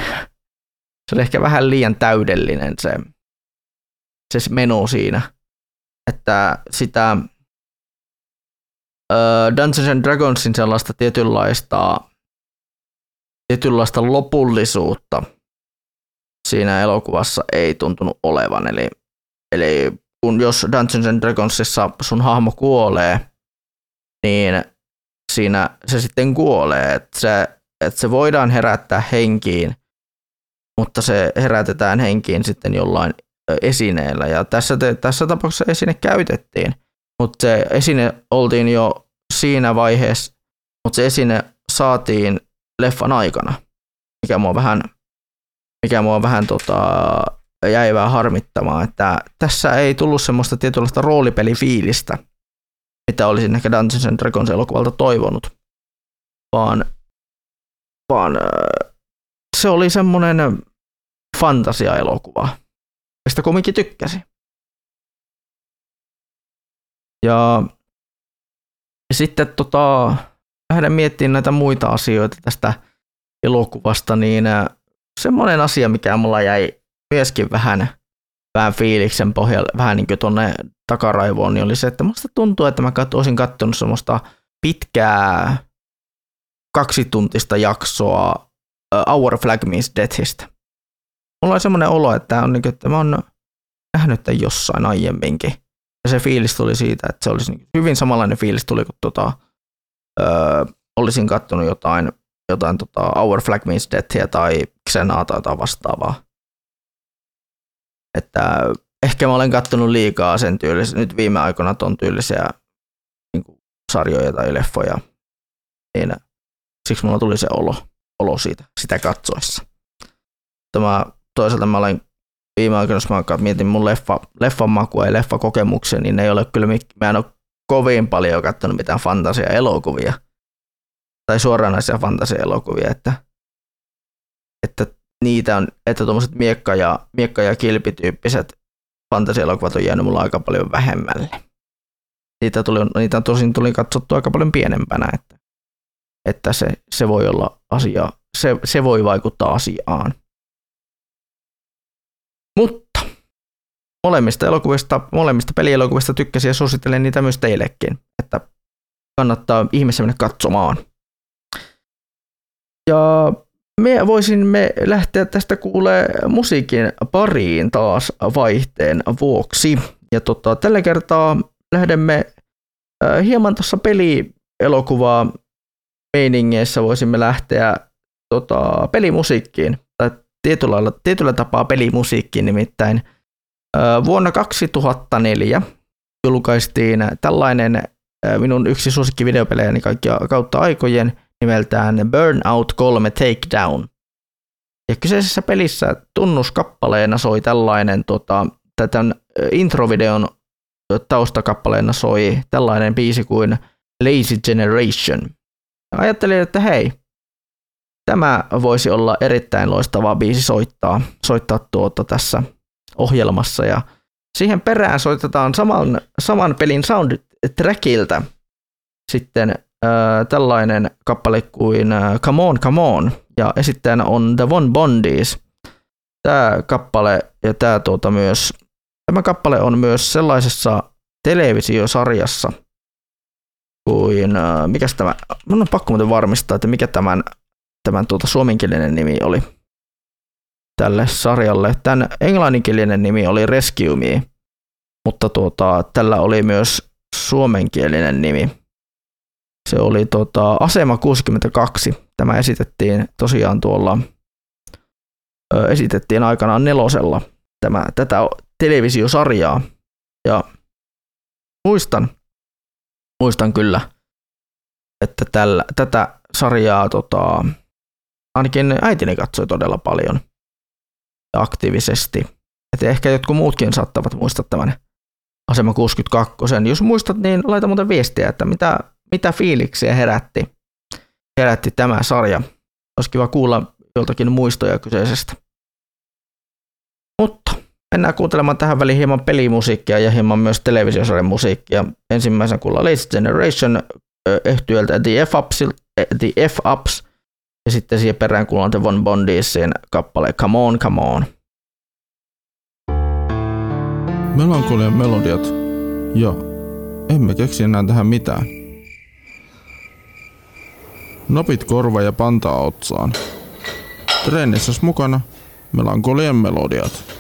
Se oli ehkä vähän liian täydellinen se, se menu siinä. Että sitä uh, Dungeons and Dragonsin sellaista tietynlaista, tietynlaista lopullisuutta siinä elokuvassa ei tuntunut olevan. Eli, eli kun jos Dungeons and Dragonsissa sun hahmo kuolee, niin siinä se sitten kuolee. Että se, että se voidaan herättää henkiin, mutta se herätetään henkiin sitten jollain esineellä. Ja tässä, te, tässä tapauksessa esine käytettiin, mutta se esine oltiin jo siinä vaiheessa, mutta se esine saatiin leffan aikana, mikä mua vähän, mikä mua vähän tota, jäi vähän harmittamaan, että tässä ei tullut semmoista tietynlaista roolipelifiilistä, mitä olisin ehkä Dungeons and Dragons elokuvalta toivonut, vaan, vaan se oli semmoinen fantasia-elokuva, mistä komikin tykkäsi. Ja sitten tota, lähden miettimään näitä muita asioita tästä elokuvasta, niin äh, semmoinen asia, mikä mulla jäi myöskin vähän, vähän fiiliksen pohjalle, vähän niin kuin tuonne takaraivoon, niin oli se, että musta tuntuu, että mä kat- olisin katsonut semmoista pitkää kaksituntista jaksoa uh, Our Flag Means Deathistä. Mulla oli semmoinen olo, että, on niin kuin, että mä oon nähnyt tämän jossain aiemminkin. Ja se fiilis tuli siitä, että se olisi niin hyvin samanlainen fiilis tuli, kun tota, öö, olisin katsonut jotain, jotain tota Our Flag Means Deathia tai Xenaa tai jotain vastaavaa. Että ehkä mä olen katsonut liikaa sen tyylisiä, nyt viime aikoina ton tyylisiä niin kuin sarjoja tai leffoja. Niin siksi mulla tuli se olo, olo siitä, sitä katsoessa. Tämä, toisaalta mä olen viime aikoina, jos mä mietin mun leffa, leffan makua ja leffakokemuksia, niin ne ei ole kyllä, mä en ole kovin paljon katsonut mitään fantasia-elokuvia. Tai suoranaisia fantasia-elokuvia, että, että niitä on, että tuommoiset miekka- ja, miekka- ja kilpityyppiset fantasia-elokuvat on jäänyt mulla aika paljon vähemmälle. Niitä, tuli, niitä tosin tuli katsottu aika paljon pienempänä, että, että se, se voi olla asia, se, se voi vaikuttaa asiaan. Mutta molemmista elokuvista, molemmista pelielokuvista tykkäsin ja suosittelen niitä myös teillekin, että kannattaa ihmeessä mennä katsomaan. Ja me voisimme lähteä tästä kuulee musiikin pariin taas vaihteen vuoksi. Ja tota, tällä kertaa lähdemme äh, hieman tuossa pelielokuvaa meiningeissä voisimme lähteä tota, pelimusiikkiin, tai tietyllä, tietyllä tapaa pelimusiikkiin nimittäin. Vuonna 2004 julkaistiin tällainen minun yksi suosikki videopelejäni kaikkia kautta aikojen nimeltään Burnout 3 Takedown. Ja kyseisessä pelissä tunnuskappaleena soi tällainen, tota, tämän introvideon taustakappaleena soi tällainen biisi kuin Lazy Generation. Ajattelin, että hei, tämä voisi olla erittäin loistava biisi soittaa, soittaa tuota tässä ohjelmassa ja siihen perään soitetaan saman, saman pelin soundtrackiltä sitten äh, tällainen kappale kuin äh, Come On, Come On ja esittäjänä on The One Bondies. Tämä kappale ja tämä tuota myös, tämä kappale on myös sellaisessa televisiosarjassa kuin, äh, mikäs tämä, mun on pakko muuten varmistaa, että mikä tämän, tämän tuota suomenkielinen nimi oli tälle sarjalle. Tämän englanninkielinen nimi oli Rescue Me, mutta tuota, tällä oli myös suomenkielinen nimi. Se oli tuota, Asema 62. Tämä esitettiin tosiaan tuolla, ö, esitettiin aikanaan nelosella tämä, tätä televisiosarjaa. Ja muistan, muistan kyllä, että tällä, tätä sarjaa tota, ainakin äitini katsoi todella paljon aktiivisesti. Et ehkä jotkut muutkin saattavat muistaa tämän Asema 62. Jos muistat, niin laita muuten viestiä, että mitä, mitä fiiliksiä herätti, herätti tämä sarja. Olisi kiva kuulla joltakin muistoja kyseisestä. Mutta mennään kuuntelemaan tähän väliin hieman pelimusiikkia ja hieman myös televisiosarjan musiikkia. Ensimmäisen kuulla Late Generation ehtyöltä The F-Ups, The F-Ups ja sitten siihen perään kuullaan The Von Bondiesin kappale Come On, Come On. Melankolian melodiat. Ja emme keksi enää tähän mitään. Napit korva ja pantaa otsaan. Treenissä mukana melankolian melodiat.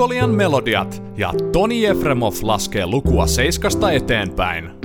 Melankolian melodiat ja Toni Efremov laskee lukua seiskasta eteenpäin.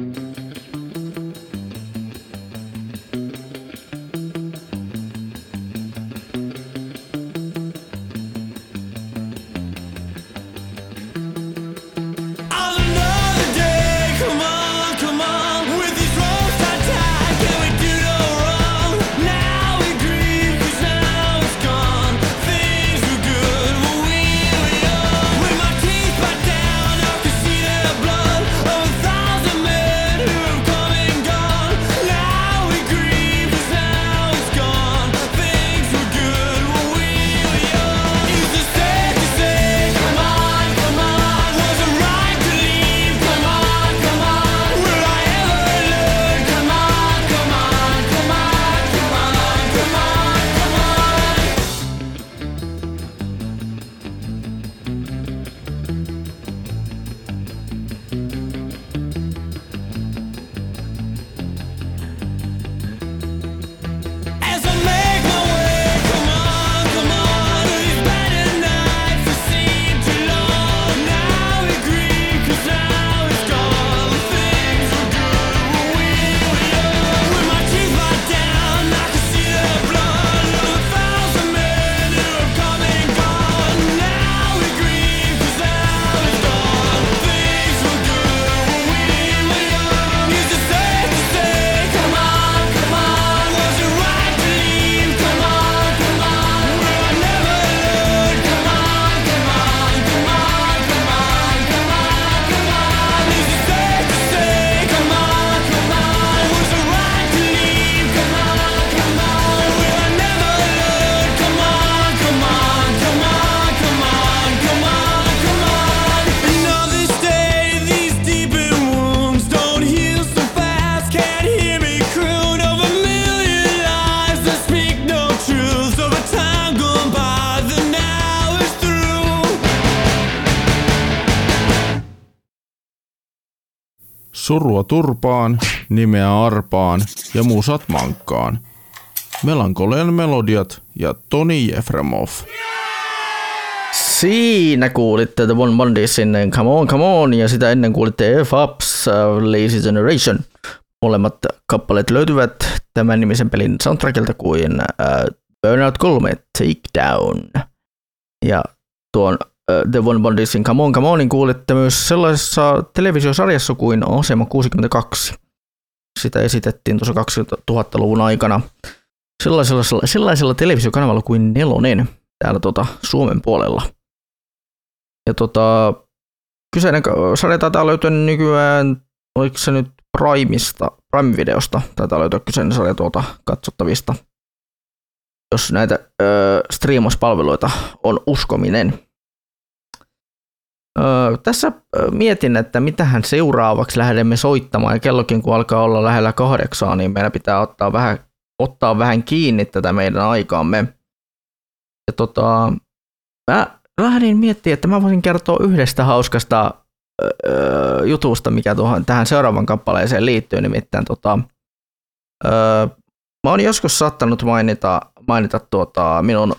Surua turpaan, nimeä arpaan ja musat mankkaan. Melankolian melodiat ja Toni Efremov. Siinä kuulitte The One Mondaysin Come On, Come On ja sitä ennen kuulitte F-Ups uh, Lazy Generation. Molemmat kappaleet löytyvät tämän nimisen pelin soundtrackilta kuin uh, Burnout 3 Takedown. Ja tuon The One Mondaysin Come On, Come Onin kuulitte myös sellaisessa televisiosarjassa kuin Asema 62. Sitä esitettiin tuossa 2000-luvun aikana sellaisella, sellaisella televisiokanavalla kuin Nelonen täällä tota Suomen puolella. Ja tota, kyseinen sarja taitaa löytyä nykyään, oliko se nyt Primeista, Prime-videosta, taitaa löytyä kyseinen sarja tuolta katsottavista, jos näitä ö, striimauspalveluita on uskominen. Tässä mietin, että mitähän seuraavaksi lähdemme soittamaan, ja kellokin kun alkaa olla lähellä kahdeksaa, niin meidän pitää ottaa vähän, ottaa vähän kiinni tätä meidän aikaamme. Ja tota, mä lähdin miettimään, että mä voisin kertoa yhdestä hauskasta öö, jutusta, mikä tuohon, tähän seuraavan kappaleeseen liittyy, nimittäin tota, öö, mä oon joskus saattanut mainita, mainita tuota, minun,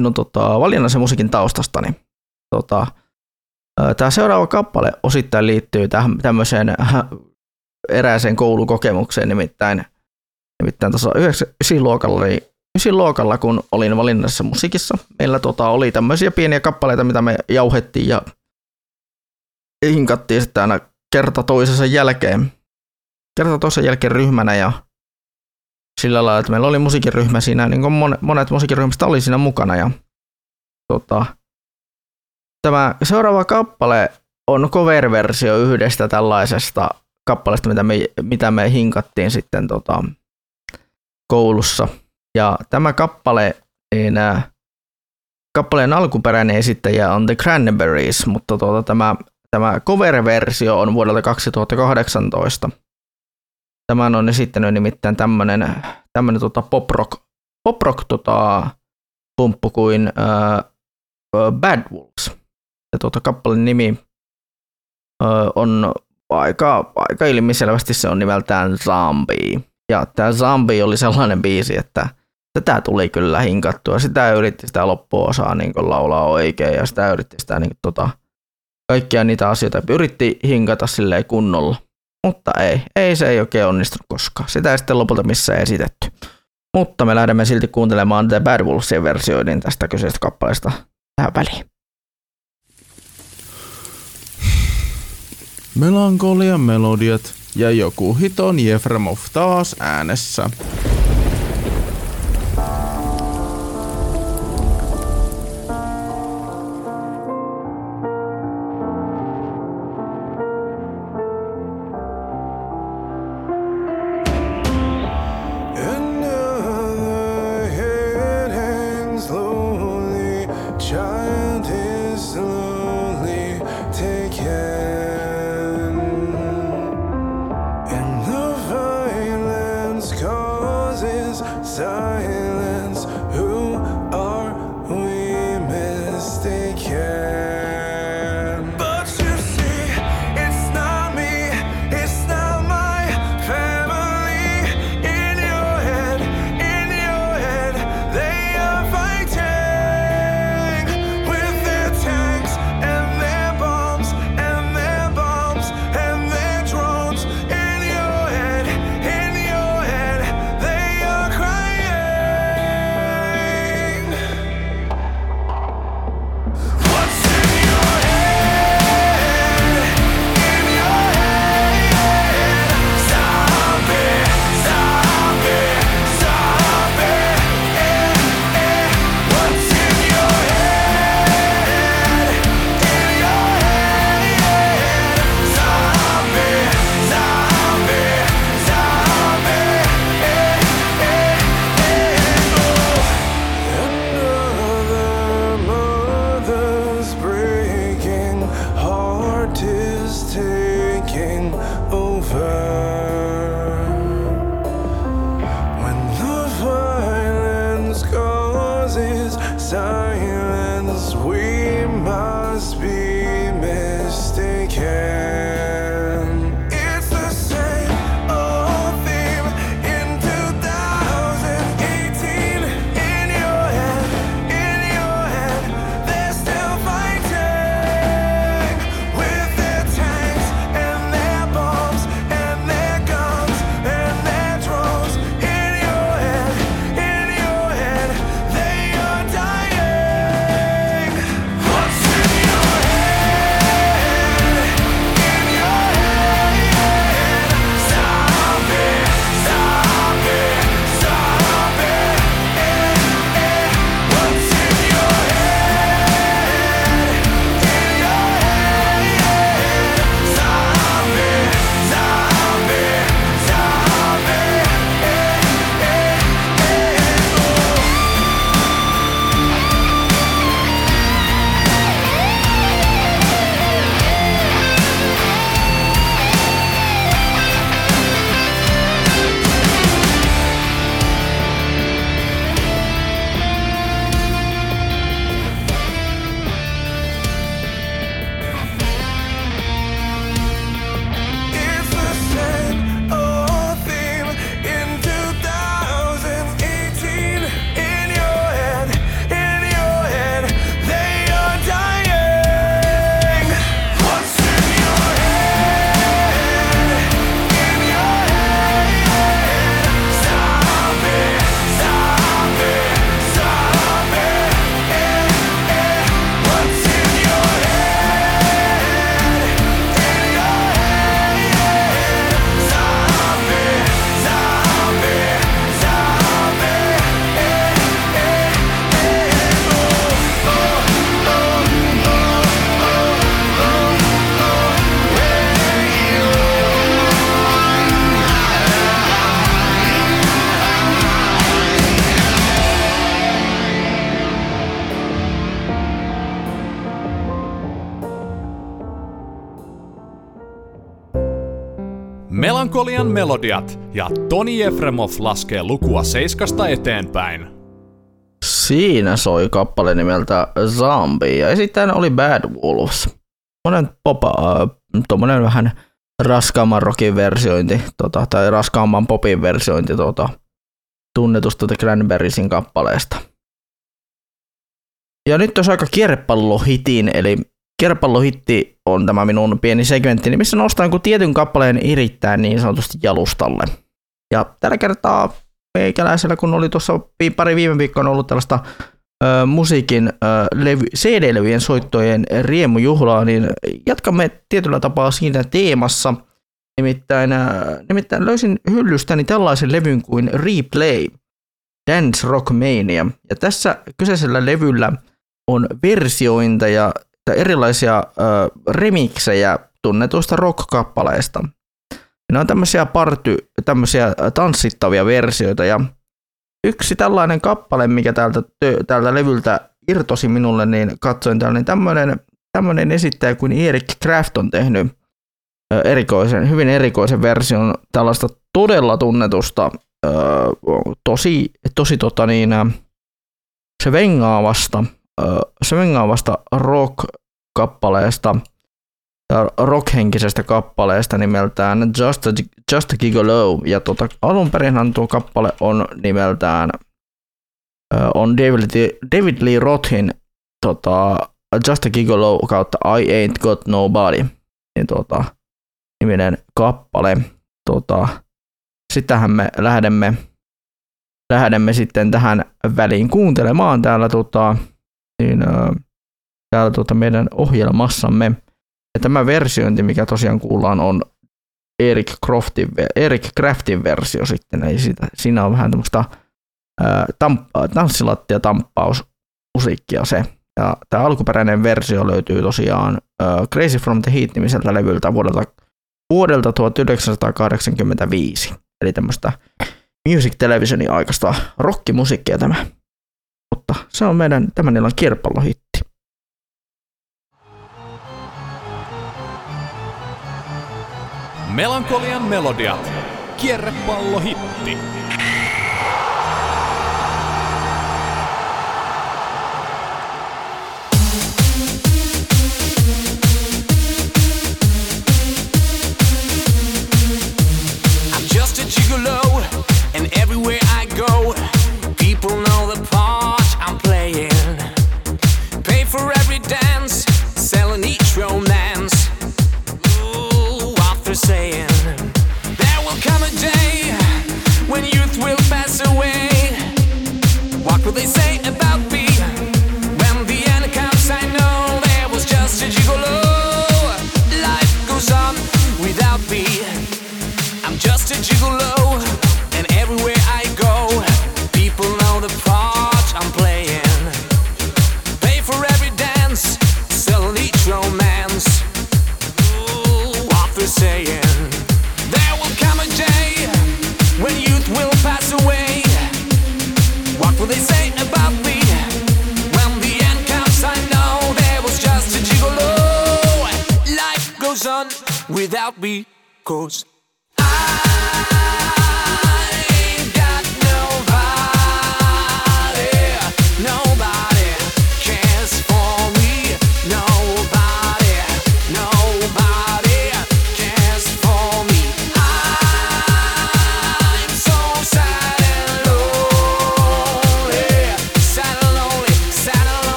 minun tota, valinnansa musiikin taustastani. Tota, Tämä seuraava kappale osittain liittyy tähän tämmöiseen äh, erääseen koulukokemukseen, nimittäin, nimittäin tuossa 9. luokalla, niin ysin luokalla, kun olin valinnassa musiikissa, meillä tota, oli tämmöisiä pieniä kappaleita, mitä me jauhettiin ja hinkattiin sitten aina kerta toisensa jälkeen. Kerta toisen jälkeen ryhmänä ja sillä lailla, että meillä oli musiikiryhmä siinä, niin kuin monet, monet musiikiryhmistä oli siinä mukana. Ja, tota, tämä seuraava kappale on cover-versio yhdestä tällaisesta kappaleesta, mitä me, mitä me hinkattiin sitten tota, koulussa. Ja tämä kappale, niin ää, kappaleen alkuperäinen esittäjä on The Cranberries, mutta tuota, tämä, tämä cover-versio on vuodelta 2018. Tämän on esittänyt nimittäin tämmöinen tämmönen tota pop-rock, pop-rock tota, pumppu kuin ää, Bad Wolves. Ja tuota, kappaleen nimi ää, on aika, aika ilmiselvästi se on nimeltään Zombie. Ja tämä Zombie oli sellainen biisi, että Tätä tuli kyllä hinkattua. Sitä yritti sitä loppuosaa niin laulaa oikein ja sitä yritti sitä niin tota, kaikkia niitä asioita yritti hinkata silleen kunnolla. Mutta ei, ei se ei oikein onnistunut koskaan. Sitä ei sitten lopulta missään esitetty. Mutta me lähdemme silti kuuntelemaan The Bad Wolfsien versioidin tästä kyseisestä kappaleesta tähän väliin. Melankolian melodiat ja joku hiton Jefremov taas äänessä. Melodiat ja Toni Efremov laskee lukua seiskasta eteenpäin. Siinä soi kappale nimeltä Zombie ja esittäjänä oli Bad Wolves. Monen popa, äh, tommonen vähän raskaamman rockin versiointi, tota, tai raskaamman popin versiointi tota, tunnetusta The Cranberriesin kappaleesta. Ja nyt olisi aika kierrepallohitiin, eli kierrepallohitti on tämä minun pieni segmentti, missä nostan jonkun tietyn kappaleen erittäin niin sanotusti jalustalle. Ja tällä kertaa meikäläisellä, kun oli tuossa pari viime viikkoa ollut tällaista ö, musiikin ö, levy, CD-levyjen soittojen riemujuhlaa, niin jatkamme tietyllä tapaa siinä teemassa. Nimittäin, ö, nimittäin löysin hyllystäni tällaisen levyn kuin Replay, Dance Rock Mania. Ja tässä kyseisellä levyllä on versiointeja erilaisia ö, remiksejä tunnetuista rock-kappaleista. Ne on tämmöisiä party, tämmöisiä tanssittavia versioita ja yksi tällainen kappale, mikä täältä, täältä levyltä irtosi minulle, niin katsoin tällainen tämmöinen, tämmöinen esittäjä kuin Erik Kraft on tehnyt erikoisen, hyvin erikoisen version tällaista todella tunnetusta, tosi, tosi tota niin, ö, svengaavasta, ö, svengaavasta rock-kappaleesta, rockhenkisestä kappaleesta nimeltään Just a, Just a Gigolo. Ja tota, alun perinhan tuo kappale on nimeltään on David, David Lee Rothin tota, Just a Gigolo kautta I Ain't Got Nobody niin, tota, niminen kappale. Tota, sitähän me lähdemme, lähdemme sitten tähän väliin kuuntelemaan täällä, tota, niin, ö, täällä tota meidän ohjelmassamme. Ja tämä versiointi, mikä tosiaan kuullaan, on Erik, Croftin, Erik Craftin versio sitten. Eli siitä, siinä on vähän tämmöistä ää, tamp, tanssilattia tamppausmusiikkia se. Ja tämä alkuperäinen versio löytyy tosiaan ää, Crazy from the Heat nimiseltä levyltä vuodelta, vuodelta 1985. Eli tämmöistä Music Televisionin aikaista rockimusiikkia tämä. Mutta se on meidän tämän illan kierpallohitti. Melankolian melodiat. Kierrepallohitti. I'm goes on without me, cause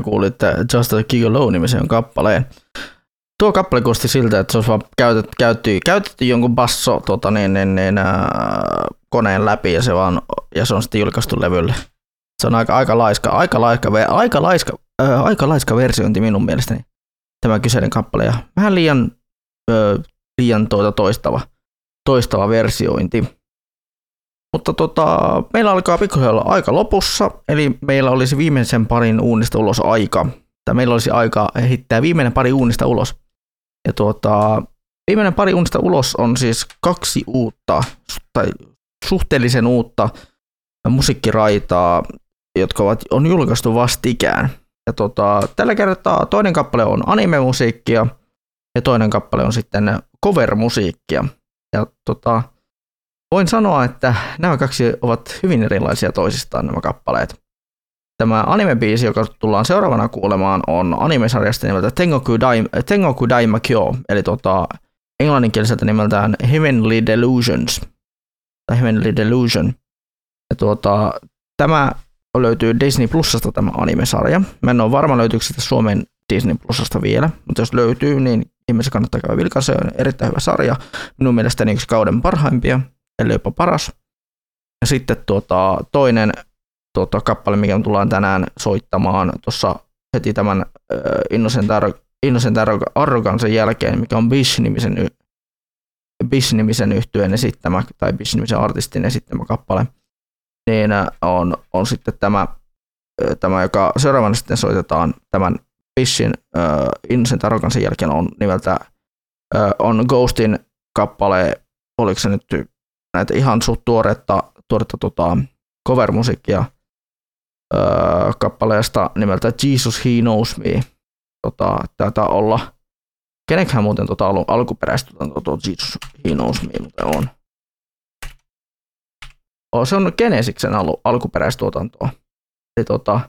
Siinä kuulitte Just a Gigolo-nimisen kappaleen. Tuo kappale kuulosti siltä, että se olisi vaan käytetty, käytetty, käytetty jonkun basso tota, niin, niin, niin, ää, koneen läpi ja se, vaan, ja se on sitten julkaistu levylle. Se on aika, aika laiska, aika laiska, aika laiska, ää, aika laiska versiointi minun mielestäni tämä kyseinen kappale ja vähän liian, ö, liian tuota toistava, toistava versiointi. Mutta tota, meillä alkaa pikkuhiljaa aika lopussa, eli meillä olisi viimeisen parin uunista ulos aika. Tai meillä olisi aika heittää viimeinen pari uunista ulos. Ja tuota, viimeinen pari uunista ulos on siis kaksi uutta, tai suhteellisen uutta musiikkiraitaa, jotka ovat, on julkaistu vastikään. Ja tota, tällä kertaa toinen kappale on anime-musiikkia ja toinen kappale on sitten cover-musiikkia. Ja tota, voin sanoa, että nämä kaksi ovat hyvin erilaisia toisistaan nämä kappaleet. Tämä anime-biisi, joka tullaan seuraavana kuulemaan, on animesarjasta nimeltä Tengoku, Dai, Tengoku Daimakyo, eli tota, englanninkieliseltä nimeltään Heavenly Delusions, tai Heavenly Delusion. Ja tuota, tämä löytyy Disney Plusasta tämä animesarja. Mä en ole varma löytyykö sitä Suomen Disney Plusasta vielä, mutta jos löytyy, niin ihmisen kannattaa käydä vilkaa. Se on erittäin hyvä sarja. Minun mielestäni yksi kauden parhaimpia, ellei jopa paras. Ja sitten tuota, toinen tuota, kappale, mikä me tullaan tänään soittamaan tuossa heti tämän äh, Innocent, Arro- Innocent jälkeen, mikä on Bish-nimisen, y- Bish-nimisen yhtyeen esittämä, tai Bish-nimisen artistin esittämä kappale, niin on, on sitten tämä, tämä, joka seuraavana sitten soitetaan tämän Bishin äh, Innocent Arrogancen jälkeen on nimeltä äh, on Ghostin kappale, oliko se nyt näitä ihan suht tuoretta, tuoretta tota, cover-musiikkia öö, kappaleesta nimeltä Jesus He Knows Me. Tota, taitaa olla, kenekään muuten tota al- alkuperäistä tota, Jesus He Knows Me muuten on. Oh, se on Genesiksen al- alkuperäistuotantoa. Eli tota,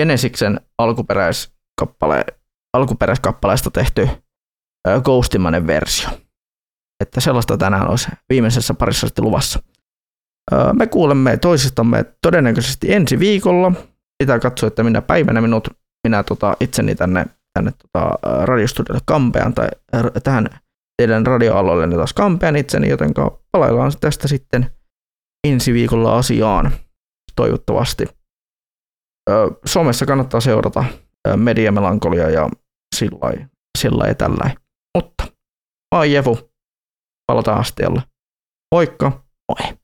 Genesiksen alkuperäiskappale, alkuperäiskappaleesta tehty öö, ghostimainen versio. Että sellaista tänään olisi viimeisessä parissa sitten luvassa. Me kuulemme toisistamme todennäköisesti ensi viikolla. Pitää katsoa, että minä päivänä minut, minä tota, itseni tänne, tänne tota, radiostudiolle kampean tai tähän teidän radioalueelle taas kampean itseni, joten palaillaan tästä sitten ensi viikolla asiaan toivottavasti. Somessa kannattaa seurata mediamelankolia ja sillä sillä ja tällä. Mutta oon Jefu, palataan astialle. Moikka, moi!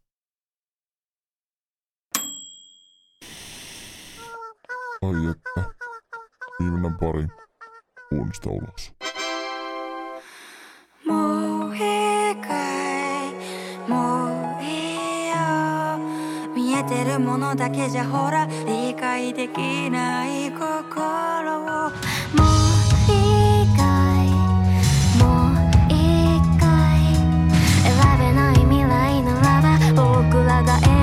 Ai että. Viimeinen pari. Uunista ulos. もういいかいもういいよ見えてるものだけじゃほら理解できない心をもう 僕らが選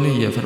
journée, il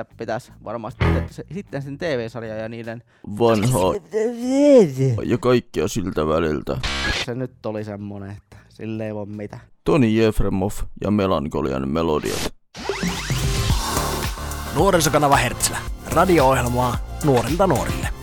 että pitäisi varmasti se, sitten sen TV-sarja ja niiden... Vanhaa. Ja kaikkia siltä väliltä. Se nyt oli semmonen, että sille ei voi mitään. Toni Jefremov ja Melankolian melodiat. Nuorisokanava Hertzlä. Radio-ohjelmaa nuorilta nuorille.